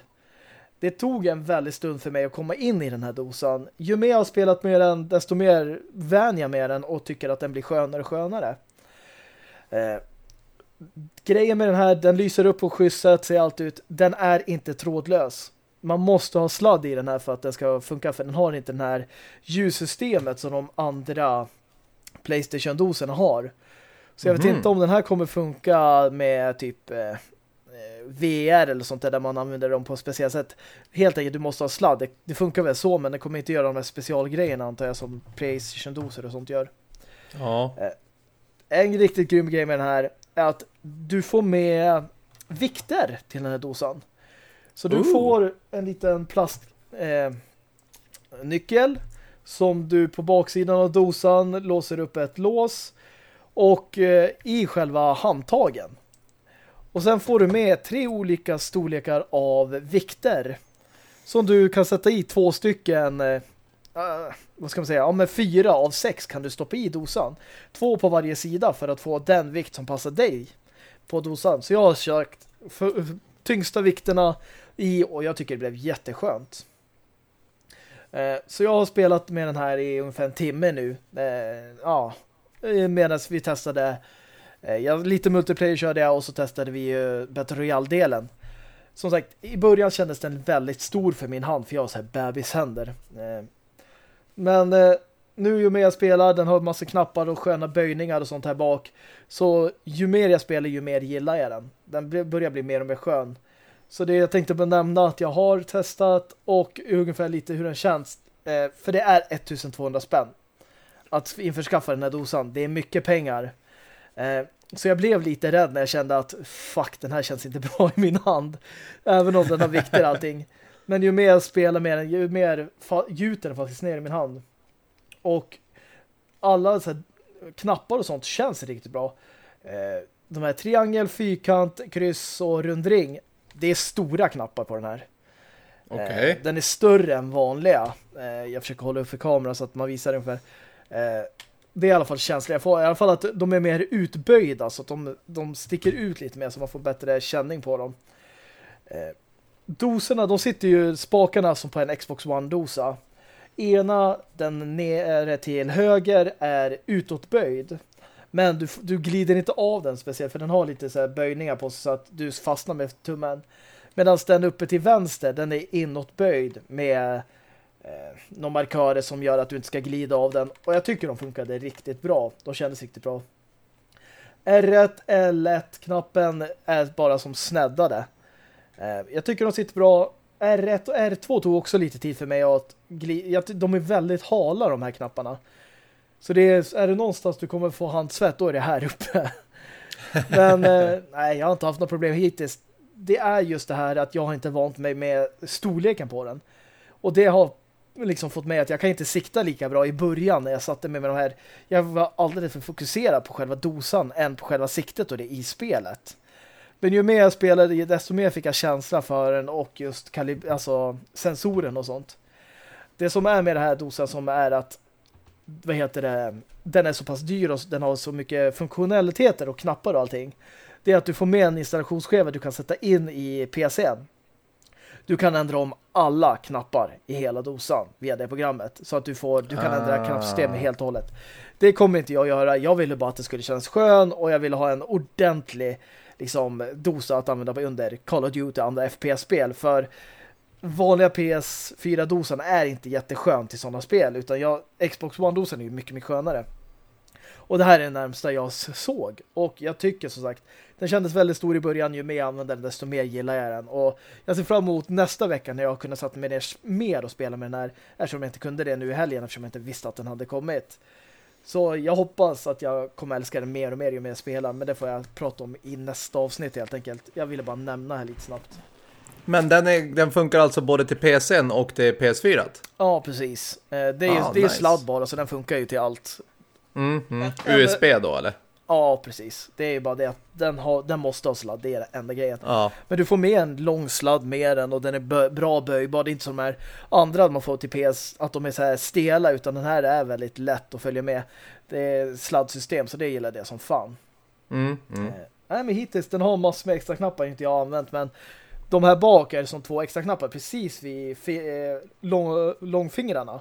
det tog en väldigt stund för mig att komma in i den här dosan. Ju mer jag har spelat med den, desto mer vän jag med den och tycker att den blir skönare och skönare. Eh, grejen med den här, den lyser upp på skysset, ser allt ut. Den är inte trådlös. Man måste ha sladd i den här för att den ska funka, för den har inte den här ljussystemet som de andra Playstation-doserna har. Så jag vet mm. inte om den här kommer funka med typ eh, VR eller sånt där, där man använder dem på ett speciellt sätt. Helt enkelt, du måste ha sladd. Det, det, funkar väl så, men det kommer inte göra de här specialgrejerna antar jag som Playstation-doser och sånt gör. Ja. Eh, en riktigt grym grej med den här är att du får med vikter till den här dosan. Så du Ooh. får en liten plastnyckel eh, som du på baksidan av dosan låser upp ett lås och eh, i själva handtagen och sen får du med tre olika storlekar av vikter som du kan sätta i två stycken uh, vad ska man säga, ja men fyra av sex kan du stoppa i dosan. Två på varje sida för att få den vikt som passar dig på dosan. Så jag har kört för, tyngsta vikterna i och jag tycker det blev jätteskönt. Eh, så jag har spelat med den här i ungefär en timme nu. Eh, ja, eh, medan vi testade Eh, jag, lite multiplayer körde jag och så testade vi ju Battle Royale-delen. Som sagt, i början kändes den väldigt stor för min hand för jag har så här bebishänder. Men eh, nu ju mer jag spelar, den har massa knappar och sköna böjningar och sånt här bak. Så ju mer jag spelar, ju mer gillar jag den. Den börjar bli mer och mer skön. Så det jag tänkte benämna att jag har testat och ungefär lite hur den känns. Eh, för det är 1200 spänn att införskaffa den här dosan. Det är mycket pengar. Eh, så jag blev lite rädd när jag kände att fuck, den här känns inte bra i min hand. Även om den har vikter allting. Men ju mer jag spelar med den, ju mer gjuter den faktiskt ner i min hand. Och alla så här, knappar och sånt känns riktigt bra. Eh, de här triangel, fyrkant, kryss och rundring. Det är stora knappar på den här. Okay. Eh, den är större än vanliga. Eh, jag försöker hålla upp för kameran så att man visar ungefär. Det är i alla fall får i alla fall att de är mer utböjda så att de, de sticker ut lite mer så man får bättre känning på dem. Doserna, de sitter ju spakarna som på en Xbox One-dosa. Ena, den nere till höger, är utåtböjd. Men du, du glider inte av den speciellt för den har lite så böjningar på sig så att du fastnar med tummen. Medan den uppe till vänster, den är inåtböjd med eh, några markörer som gör att du inte ska glida av den. Och jag tycker de funkade riktigt bra. De kändes riktigt bra. R1, L1-knappen är bara som snäddade. Eh, jag tycker de sitter bra. R1 och R2 tog också lite tid för mig att glida. De är väldigt hala de här knapparna. Så det är, är det någonstans du kommer få handsvett, då är det här uppe. Men eh, nej, jag har inte haft några problem hittills. Det är just det här att jag har inte vant mig med storleken på den. Och det har liksom fått mig att jag kan inte sikta lika bra i början när jag satte mig med de här. Jag var alldeles för fokuserad på själva dosan än på själva siktet och det i spelet. Men ju mer jag spelade, desto mer fick jag känsla för den och just alltså sensoren och sånt. Det som är med det här dosan som är att vad heter det, den är så pass dyr och den har så mycket funktionaliteter och knappar och allting. Det är att du får med en installationsskeva du kan sätta in i PCn. Du kan ändra om alla knappar i hela dosan via det programmet. Så att du får du kan ändra ah. knappsystemet helt och hållet. Det kommer inte jag göra. Jag ville bara att det skulle kännas skön och jag ville ha en ordentlig liksom, dosa att använda under Call of Duty och andra FPS-spel. För vanliga PS4-dosan är inte jätteskön till sådana spel utan jag, Xbox One-dosan är ju mycket, mycket skönare. Och det här är det närmsta jag såg. Och jag tycker som sagt, den kändes väldigt stor i början. Ju mer jag använder den, desto mer gillar jag den. Och jag ser fram emot nästa vecka när jag kunde sätta mig ner mer och spela med den här. Eftersom jag inte kunde det nu i helgen, eftersom jag inte visste att den hade kommit. Så jag hoppas att jag kommer älska den mer och mer ju mer jag spelar. Men det får jag prata om i nästa avsnitt helt enkelt. Jag ville bara nämna här lite snabbt. Men den, är, den funkar alltså både till PCn och till PS4? Ja, precis. Eh, det är ju ah, det är nice. sladd bara, så den funkar ju till allt. Mm, mm. USB då, eller? Ja, precis. Det är ju bara det att den, har, den måste ha sladd, det är den enda grejen. Ja. Men du får med en lång sladd med den och den är bö bra böjbar. Det är inte som de här andra man får till PS, att de är så här stela, utan den här är väldigt lätt att följa med. Det är sladdsystem, så det gillar det som fan. Mm, mm. Eh, nej, men hittills, den har massor med extra knappar inte jag använt, men de här bak är som två extra knappar precis vid eh, lång, långfingrarna.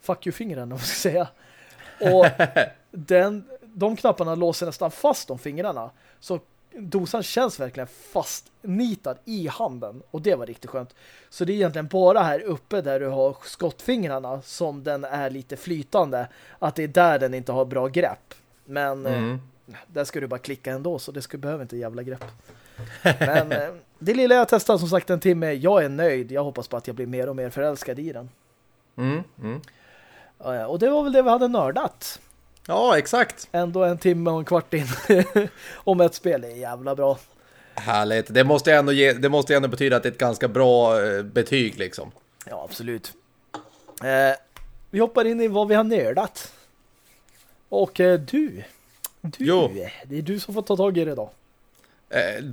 Fuck you-fingrarna, om man ska säga. Och den, de knapparna låser nästan fast de fingrarna. Så dosan känns verkligen fastnitad i handen. Och det var riktigt skönt. Så det är egentligen bara här uppe där du har skottfingrarna som den är lite flytande. Att det är där den inte har bra grepp. Men eh, mm. där ska du bara klicka ändå så det ska, behöver inte jävla grepp. Men eh, det lilla jag testat som sagt en timme, jag är nöjd. Jag hoppas på att jag blir mer och mer förälskad i den. Mm, mm. Och det var väl det vi hade nördat. Ja, exakt. Ändå en timme och en kvart in om ett spel. Det är jävla bra. Härligt. Det måste ändå, ge, det måste ändå betyda att det är ett ganska bra eh, betyg liksom. Ja, absolut. Eh, vi hoppar in i vad vi har nördat. Och eh, du, du, jo. det är du som får ta tag i det då. Eh,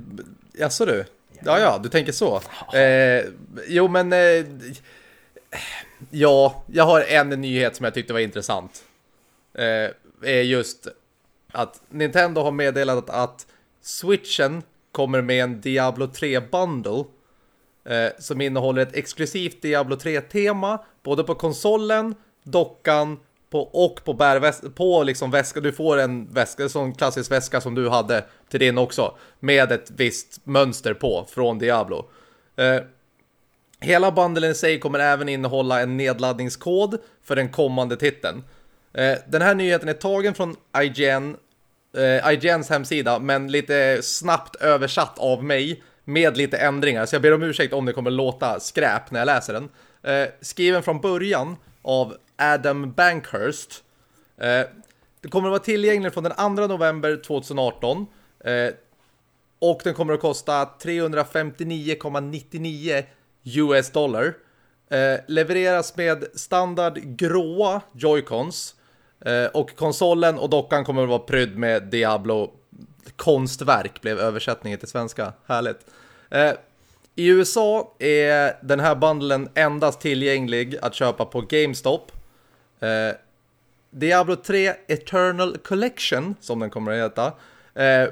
jaså du? Ja, ja, du tänker så. Eh, jo, men... Eh, ja, jag har en nyhet som jag tyckte var intressant. Eh, är just att Nintendo har meddelat att Switchen kommer med en Diablo 3-bundle eh, som innehåller ett exklusivt Diablo 3-tema både på konsolen, dockan på, och på, på liksom väska. Du får en väska, sån klassisk väska som du hade till din också. Med ett visst mönster på från Diablo. Eh, hela bundlen i sig kommer även innehålla en nedladdningskod för den kommande titeln. Eh, den här nyheten är tagen från IGN, eh, IGNs hemsida men lite snabbt översatt av mig med lite ändringar. Så jag ber om ursäkt om det kommer låta skräp när jag läser den. Eh, skriven från början av Adam Bankhurst. Eh, det kommer att vara tillgänglig från den 2 november 2018. Eh, och den kommer att kosta 359,99 US dollar. Eh, levereras med standard gråa Joy-Cons. Eh, och konsolen och dockan kommer att vara prydd med Diablo konstverk blev översättningen till svenska. Härligt. Eh, I USA är den här bundlen endast tillgänglig att köpa på GameStop. Eh, Diablo 3 Eternal Collection, som den kommer att heta, eh,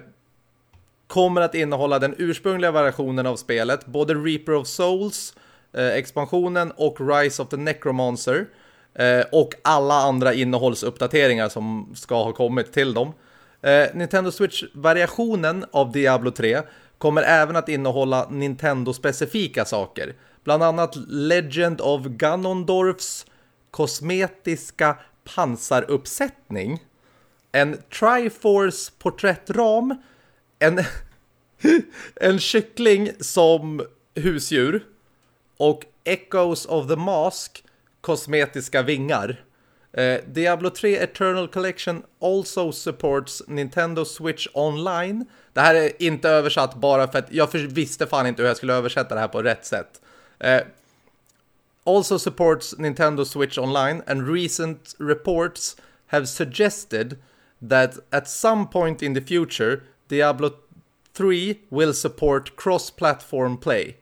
kommer att innehålla den ursprungliga versionen av spelet, både Reaper of Souls, eh, expansionen och Rise of the Necromancer, eh, och alla andra innehållsuppdateringar som ska ha kommit till dem. Eh, Nintendo Switch-variationen av Diablo 3 kommer även att innehålla Nintendo-specifika saker, bland annat Legend of Ganondorfs kosmetiska pansaruppsättning, en Triforce porträttram, en, en kyckling som husdjur och Echoes of the Mask kosmetiska vingar. Eh, Diablo 3 Eternal Collection also supports Nintendo Switch Online. Det här är inte översatt bara för att jag visste fan inte hur jag skulle översätta det här på rätt sätt. Eh, also supports Nintendo Switch Online and recent reports have suggested that at some point in the future Diablo 3 will support cross-platform play.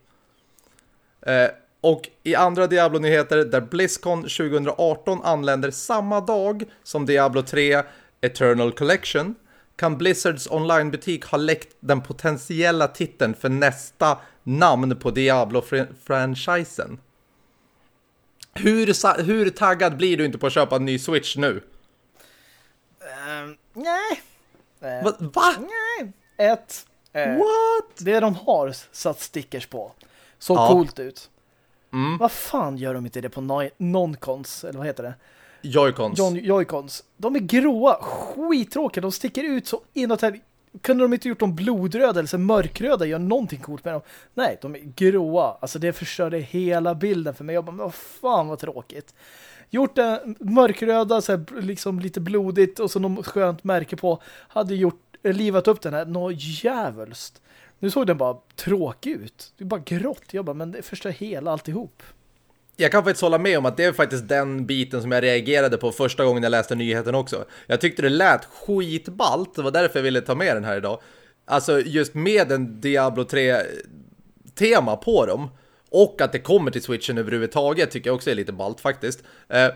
Eh, och i andra Diablo-nyheter där Blizzcon 2018 anländer samma dag som Diablo 3 Eternal Collection kan Blizzards onlinebutik ha läckt den potentiella titeln för nästa namn på Diablo-franchisen. Hur, hur taggad blir du inte på att köpa en ny Switch nu? Uh, nej. Uh, Va? Va? Nej. Ett. Uh, What? Det de har satt stickers på. Så ja. coolt ut. Mm. Vad fan gör de inte det på non-cons? Eller vad heter det? Joy-cons. Joy-cons. De är gråa, skittråkiga. De sticker ut så inåt här. Kunde de inte gjort dem blodröda eller så mörkröda gör någonting coolt med dem? Nej, de är gråa. Alltså det förstörde hela bilden för mig. Jag bara, vad fan vad tråkigt. Gjort det mörkröda, så här, liksom lite blodigt och så något skönt märke på. Hade gjort, livat upp den här något jävulst. Nu såg den bara tråkig ut. Det är bara grått. Jag bara, men det förstör hela alltihop. Jag kan faktiskt hålla med om att det är faktiskt den biten som jag reagerade på första gången jag läste nyheten också. Jag tyckte det lät skitballt. Det var därför jag ville ta med den här idag. Alltså just med en Diablo 3-tema på dem. Och att det kommer till Switchen överhuvudtaget tycker jag också är lite ballt faktiskt. Eh,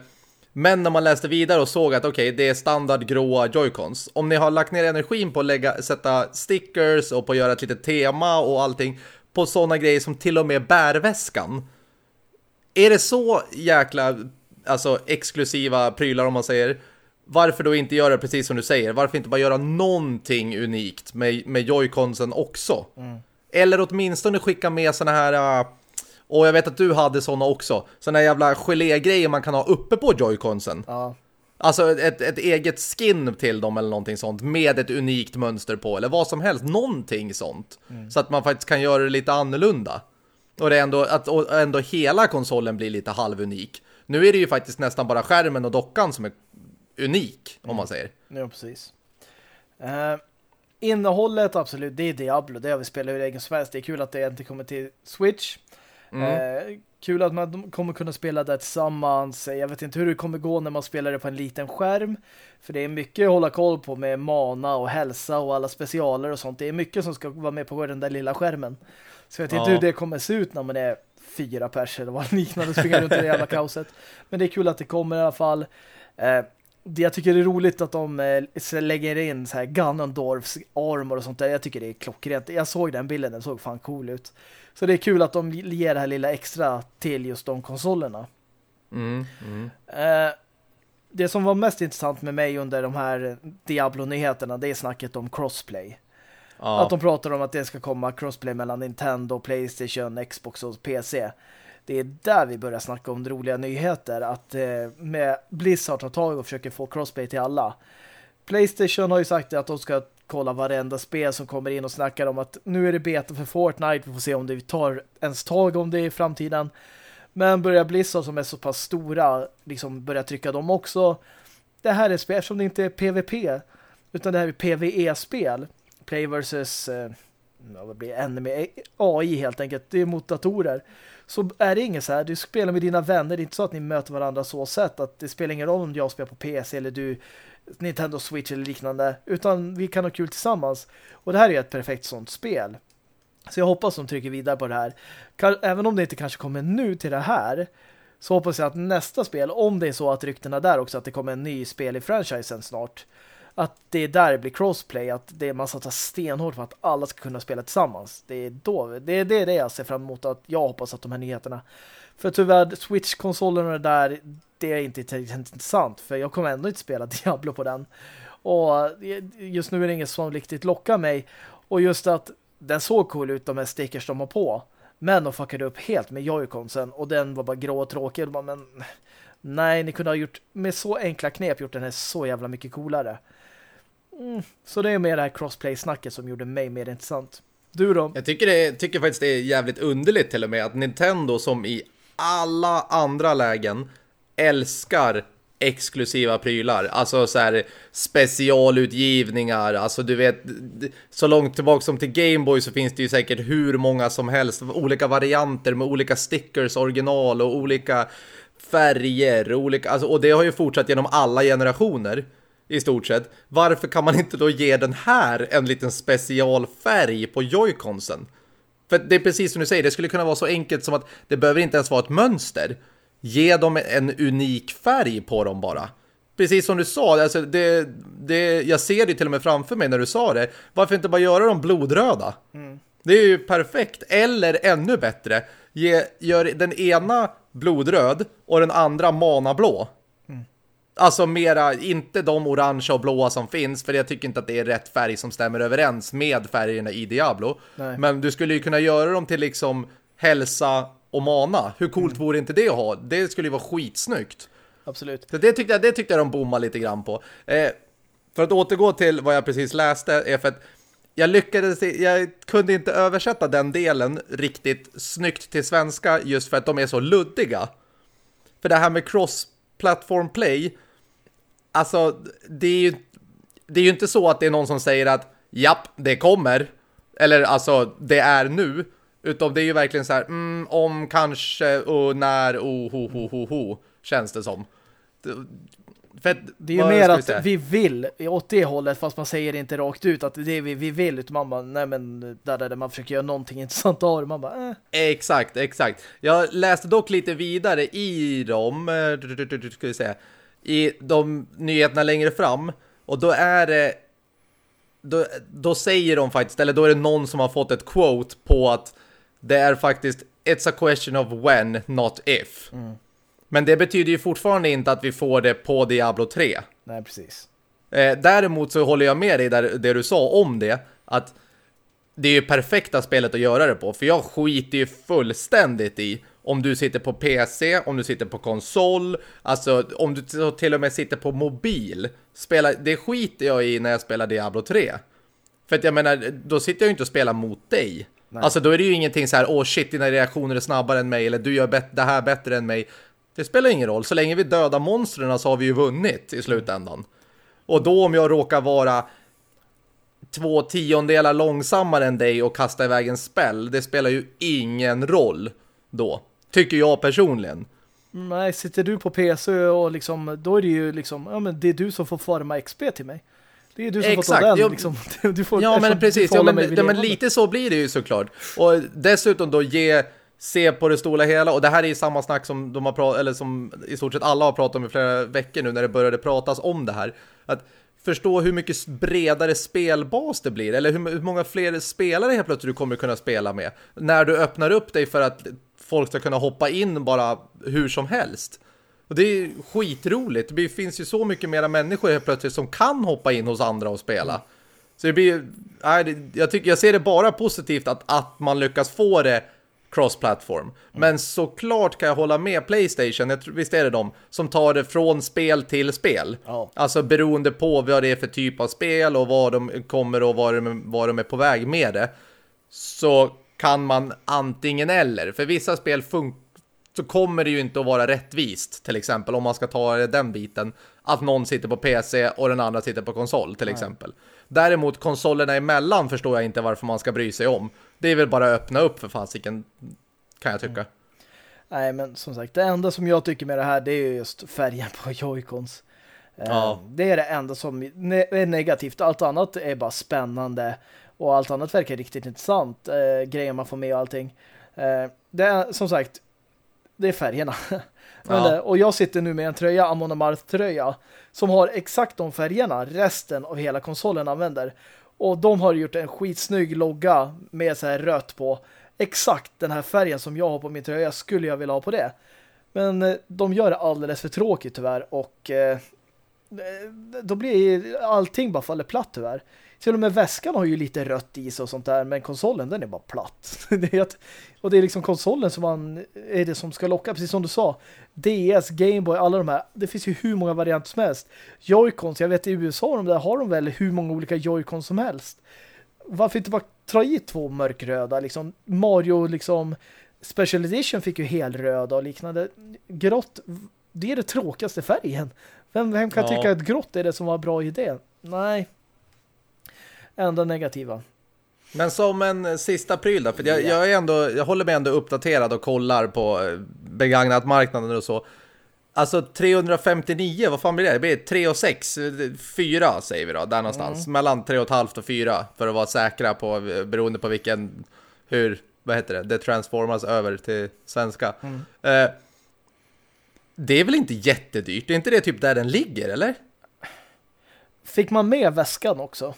men när man läste vidare och såg att okej, okay, det är standard gråa joycons. Om ni har lagt ner energin på att lägga, sätta stickers och på att göra ett litet tema och allting på sådana grejer som till och med bärväskan. Är det så jäkla alltså, exklusiva prylar om man säger varför då inte göra precis som du säger? Varför inte bara göra någonting unikt med, med joyconsen också? Mm. Eller åtminstone skicka med såna här... Och jag vet att du hade såna också. Såna jävla gelégrejer man kan ha uppe på joyconsen. Ja. Alltså ett, ett eget skin till dem eller någonting sånt. Med ett unikt mönster på. Eller vad som helst. Någonting sånt. Mm. Så att man faktiskt kan göra det lite annorlunda. Och det är ändå, att och ändå hela konsolen blir lite halvunik. Nu är det ju faktiskt nästan bara skärmen och dockan som är unik, om man säger. Ja, precis. Uh, innehållet, absolut, det är Diablo. Det har vi spelat hur egen som helst. Det är kul att det inte kommer till Switch. Mm. Eh, kul att man kommer kunna spela det tillsammans. Jag vet inte hur det kommer gå när man spelar det på en liten skärm. För det är mycket att hålla koll på med mana och hälsa och alla specialer och sånt. Det är mycket som ska vara med på den där lilla skärmen. Så jag vet inte ja. hur det kommer se ut när man är fyra pers eller vad liknande springer runt i det jävla kaoset. Men det är kul att det kommer i alla fall. Eh, jag tycker det är roligt att de eh, lägger in så här Ganondorfs armor och sånt där. Jag tycker det är klockrent. Jag såg den bilden, den såg fan cool ut. Så det är kul att de ger det här lilla extra till just de konsolerna. Mm, mm. Eh, det som var mest intressant med mig under de här Diablo-nyheterna det är snacket om crossplay. Ja. Att de pratar om att det ska komma crossplay mellan Nintendo, Playstation, Xbox och PC. Det är där vi börjar snacka om roliga nyheter. Att eh, med Blizzard tar tag och försöker få crossplay till alla. Playstation har ju sagt att de ska kolla varenda spel som kommer in och snackar om att nu är det beta för Fortnite. Vi får se om det tar ens tag om det i framtiden. Men börjar Blizzard som är så pass stora liksom börja trycka dem också. det här är spel, eftersom det inte är PVP utan det här är PVE-spel. Play versus eh, vad blir enemy AI helt enkelt. Det är mot datorer. Så är det inget så här, du spelar med dina vänner, det är inte så att ni möter varandra så sätt att det spelar ingen roll om jag spelar på PC eller du Nintendo Switch eller liknande, utan vi kan ha kul tillsammans. Och det här är ett perfekt sånt spel. Så jag hoppas de trycker vidare på det här. Även om det inte kanske kommer nu till det här så hoppas jag att nästa spel, om det är så att ryktena där också att det kommer en ny spel i franchisen snart, att det är där det blir crossplay, att det är man satsar stenhårt för att alla ska kunna spela tillsammans. Det är då, det är det, jag ser fram emot att jag hoppas att de här nyheterna. För tyvärr, Switch-konsolerna där, det är inte intressant, för jag kommer ändå inte spela Diablo på den. Och just nu är det inget som riktigt lockar mig. Och just att den såg cool ut, de här stickers de har på. Men de fuckade upp helt med Joy-Consen och den var bara grå och tråkig. Bara, men nej, ni kunde ha gjort med så enkla knep gjort den här så jävla mycket coolare. Mm. Så det är mer det här crossplay-snacket som gjorde mig mer intressant. Du då? Jag tycker, det, tycker faktiskt det är jävligt underligt till och med att Nintendo som i alla andra lägen älskar exklusiva prylar. Alltså så här specialutgivningar. Alltså du vet, så långt tillbaka som till Gameboy så finns det ju säkert hur många som helst. Olika varianter med olika stickers, original och olika färger. Olika, alltså, och det har ju fortsatt genom alla generationer i stort sett. Varför kan man inte då ge den här en liten specialfärg på Joy-Consen? För det är precis som du säger, det skulle kunna vara så enkelt som att det behöver inte ens vara ett mönster. Ge dem en unik färg på dem bara. Precis som du sa, alltså det, det, jag ser det till och med framför mig när du sa det. Varför inte bara göra dem blodröda? Mm. Det är ju perfekt. Eller ännu bättre, ge, gör den ena blodröd och den andra manablå. Alltså mera, inte de orangea och blåa som finns För jag tycker inte att det är rätt färg som stämmer överens med färgerna i Diablo Nej. Men du skulle ju kunna göra dem till liksom hälsa och mana Hur coolt mm. vore inte det att ha? Det skulle ju vara skitsnyggt Absolut Så det tyckte jag, det tyckte jag de bommade lite grann på eh, För att återgå till vad jag precis läste är för att jag lyckades, jag kunde inte översätta den delen riktigt snyggt till svenska just för att de är så luddiga. För det här med cross-platform play alltså det är ju det är ju inte så att det är någon som säger att japp, det kommer. Eller alltså, det är nu. Utan det är ju verkligen så här, mm, om, kanske, och när, oh, ho, ho, ho, ho, känns det som. För, det är ju mer att vi, vi vill åt det hållet fast man säger inte rakt ut att det är vi, vi vill utan man bara, nej men där, där man försöker göra någonting intressant av det, man bara, eh. Exakt, exakt. Jag läste dock lite vidare i dem, eh, ska vi säga i de nyheterna längre fram och då är det då, då säger de faktiskt, eller då är det någon som har fått ett quote på att det är faktiskt it's a question of when, not if. Mm. Men det betyder ju fortfarande inte att vi får det på Diablo 3. Nej, precis. Eh, däremot så håller jag med dig där det du sa om det, att det är ju perfekta spelet att göra det på. För jag skiter ju fullständigt i om du sitter på PC, om du sitter på konsol, alltså om du till och med sitter på mobil. Spela, det skiter jag i när jag spelar Diablo 3. För att jag menar, då sitter jag ju inte och spelar mot dig. Nej. Alltså då är det ju ingenting så här, åh oh shit, dina reaktioner är snabbare än mig, eller du gör det här bättre än mig. Det spelar ingen roll, så länge vi dödar monstren så har vi ju vunnit i slutändan. Och då om jag råkar vara två tiondelar långsammare än dig och kasta iväg en spell, det spelar ju ingen roll då. Tycker jag personligen. Nej, sitter du på PC och liksom, då är det ju liksom, ja men det är du som får forma XP till mig. Det är du som Exakt. får ta den. Liksom. Du får, ja, men precis. Ja, men, ja, men lite så blir det ju såklart. Och dessutom då ge se på det stora hela och det här är ju samma snack som de har pratat eller som i stort sett alla har pratat om i flera veckor nu när det började pratas om det här att förstå hur mycket bredare spelbas det blir eller hur, hur många fler spelare helt plötsligt du kommer kunna spela med när du öppnar upp dig för att folk ska kunna hoppa in bara hur som helst. Och det är skitroligt. Det finns ju så mycket mera människor helt plötsligt som kan hoppa in hos andra och spela. Så det blir, nej, jag, tycker, jag ser det bara positivt att, att man lyckas få det cross-platform. Mm. Men såklart kan jag hålla med Playstation, jag tror, visst är det de, som tar det från spel till spel. Oh. Alltså beroende på vad det är för typ av spel och vad de kommer och vad de, vad de är på väg med det. Så kan man antingen eller. För vissa spel så kommer det ju inte att vara rättvist, till exempel om man ska ta den biten, att någon sitter på PC och den andra sitter på konsol, till exempel. Däremot konsolerna emellan förstår jag inte varför man ska bry sig om. Det är väl bara att öppna upp för fasiken, kan jag tycka. Mm. Nej, men som sagt, det enda som jag tycker med det här, det är just färgen på Joy-Cons. Eh, ja. Det är det enda som är negativt. Allt annat är bara spännande. Och allt annat verkar riktigt intressant. Eh, grejer man får med och allting. Eh, det är som sagt, det är färgerna. Ja. och jag sitter nu med en tröja, Amon Amarth-tröja, som har exakt de färgerna resten av hela konsolen använder. Och de har gjort en skitsnygg logga med så här rött på. Exakt den här färgen som jag har på min tröja skulle jag vilja ha på det. Men eh, de gör det alldeles för tråkigt tyvärr och eh, då blir allting bara faller platt tyvärr. Till och med väskan har ju lite rött i sig och sånt där, men konsolen den är bara platt. det är och det är liksom konsolen som man är det som ska locka, precis som du sa. DS, Gameboy, alla de här. Det finns ju hur många varianter som helst. Joy-Cons, jag vet i USA de där har de väl hur många olika Joy-Cons som helst. Varför inte bara dra i två mörkröda? Liksom Mario liksom Special Edition fick ju helröda och liknande. Grått, det är det tråkigaste färgen. Vem, vem kan ja. tycka att grått är det som var bra idé? Nej. Enda negativa. Men som en sista pryl då, för jag, jag, är ändå, jag håller mig ändå uppdaterad och kollar på eh, begagnat marknaden och så. Alltså 359, vad fan blir det? Det blir 3 och 6, 4 säger vi då, där någonstans. Mm. Mellan 3 och halvt och 4 för att vara säkra på, eh, beroende på vilken, hur, vad heter det? Det transformas över till svenska. Mm. Eh, det är väl inte jättedyrt? Är inte det typ där den ligger, eller? Fick man med väskan också?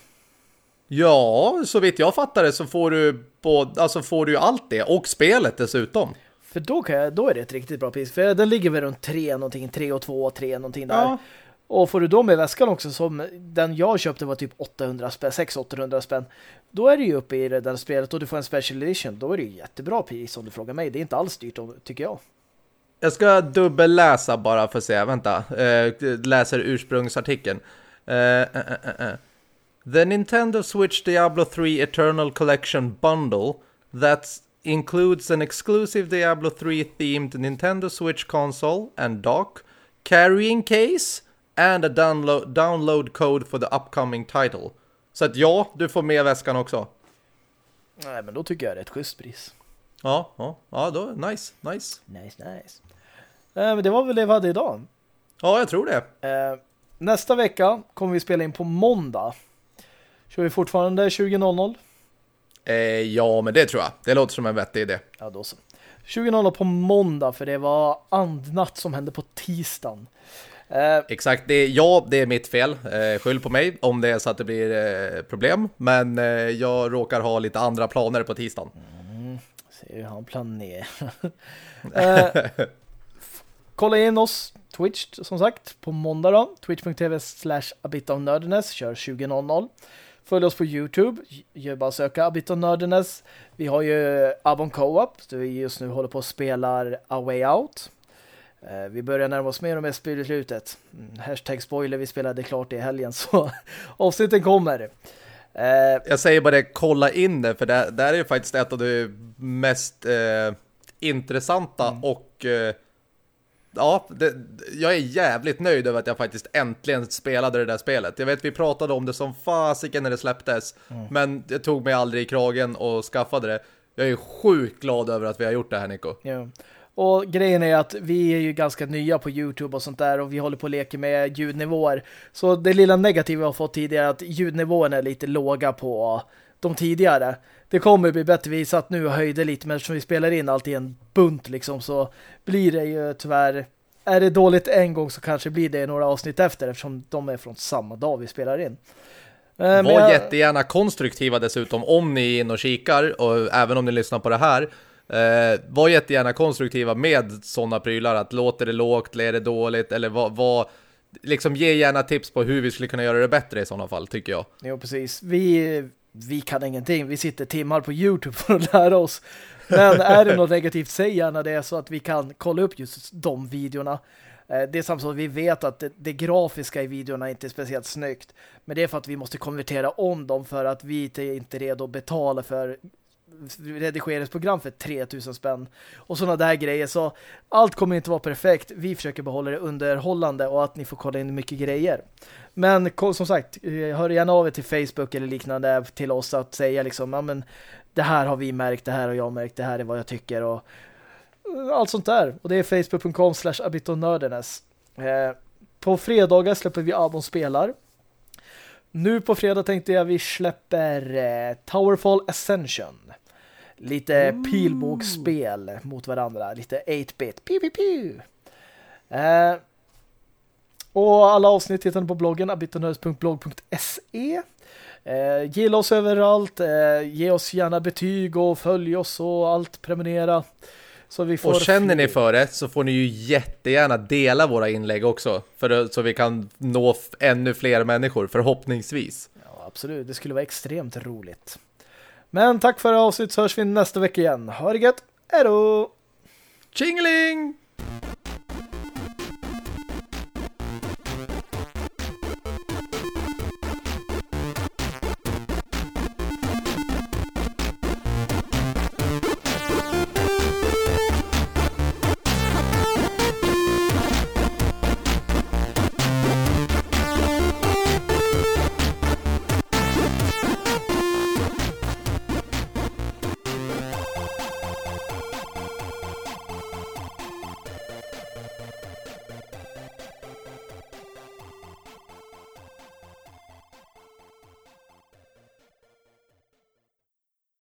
Ja, så vitt jag fattar det så får du, på, alltså får du allt det. Och spelet dessutom. För då, kan jag, då är det ett riktigt bra pris. För den ligger väl runt 3 någonting, 3 och 2 3 någonting där. Ja. Och får du då med väskan också som den jag köpte var typ 800 spänn, 600-800 spänn. Då är det ju uppe i det där spelet och du får en special edition. Då är det ju jättebra pris om du frågar mig. Det är inte alls dyrt tycker jag. Jag ska dubbelläsa bara för att se. Vänta. Eh, läser ursprungsartikeln. Eh, eh, eh, eh. The Nintendo Switch Diablo 3 Eternal Collection Bundle that includes an exclusive Diablo 3 themed Nintendo Switch console and dock, carrying case and a download, download code for the upcoming title. Så att ja, du får med väskan också. Nej, men då tycker jag det är ett schysst pris. Ja, ja, ja då, nice, nice. Nice, nice. Eh, men det var väl det vi hade idag. Ja, jag tror det. Eh, nästa vecka kommer vi spela in på måndag. Kör vi fortfarande 20.00? Eh, ja, men det tror jag. Det låter som en vettig idé. Ja, då så. 20.00 på måndag, för det var andnatt som hände på tisdagen. Eh, Exakt, det, ja, det är mitt fel. Eh, skyll på mig om det är så att det blir eh, problem. Men eh, jag råkar ha lite andra planer på tisdagen. Mm, ser hur han planerar. eh, kolla in oss Twitch som sagt på måndag då. Twitch.tv slash a bit of nerdiness kör 20.00. Följ oss på Youtube. Gör bara söka a bit of nerdiness. Vi har ju Abon Co-op. Där vi just nu håller på att spela A Way Out. Eh, vi börjar närma oss mer och mer slutet. Mm, hashtag spoiler, vi spelade klart det i helgen så avsnitten kommer. Eh, Jag säger bara det, kolla in det för det, där är ju faktiskt ett av de mest eh, intressanta mm. och eh, ja, det, jag är jävligt nöjd över att jag faktiskt äntligen spelade det där spelet. Jag vet, vi pratade om det som fasiken när det släpptes, mm. men det tog mig aldrig i kragen och skaffade det. Jag är sjukt glad över att vi har gjort det här, Nico. Ja. Och grejen är att vi är ju ganska nya på Youtube och sånt där och vi håller på att leka med ljudnivåer. Så det lilla negativa jag har fått tidigare är att ljudnivåerna är lite låga på de tidigare. Det kommer bli bättre. Vi satt nu och höjde lite men eftersom vi spelar in allt i en bunt liksom så blir det ju tyvärr är det dåligt en gång så kanske blir det några avsnitt efter eftersom de är från samma dag vi spelar in. Eh, Var jag... jättegärna konstruktiva dessutom om ni är inne och kikar och även om ni lyssnar på det här Eh, var jättegärna konstruktiva med sådana prylar. Att låter det lågt, eller är det dåligt? Eller vad, vad, liksom ge gärna tips på hur vi skulle kunna göra det bättre i sådana fall, tycker jag. Jo, precis. Vi, vi kan ingenting. Vi sitter timmar på Youtube för att lära oss. Men är det något negativt, säg gärna det så att vi kan kolla upp just de videorna. Eh, det är samtidigt så att vi vet att det, det, grafiska i videorna inte är speciellt snyggt. Men det är för att vi måste konvertera om dem för att vi inte är redo att betala för redigeringsprogram för 3000 spänn och sådana där grejer. Så allt kommer inte vara perfekt. Vi försöker behålla det underhållande och att ni får kolla in mycket grejer. Men som sagt, eh, hör gärna av er till Facebook eller liknande till oss att säga liksom, ja men det här har vi märkt, det här har jag märkt, det här är vad jag tycker och eh, allt sånt där. Och det är facebook.com slash abitonördenes. Eh, på fredagar släpper vi Abon spelar. Nu på fredag tänkte jag vi släpper Towerfall Ascension. Lite mm. pilbågsspel mot varandra. Lite 8-bit. Pew, pew, pew. Och alla avsnitt hittar ni på bloggen abitonördes.blog.se eh, Gilla oss överallt. Eh, ge oss gärna betyg och följ oss och allt. Prenumerera. Så vi får och känner ni för det så får ni ju jättegärna dela våra inlägg också. För, så vi kan nå ännu fler människor, förhoppningsvis. Ja, absolut. Det skulle vara extremt roligt. Men tack för avsnitt så hörs vi nästa vecka igen. Ha det gött. Hej då! Tjingeling!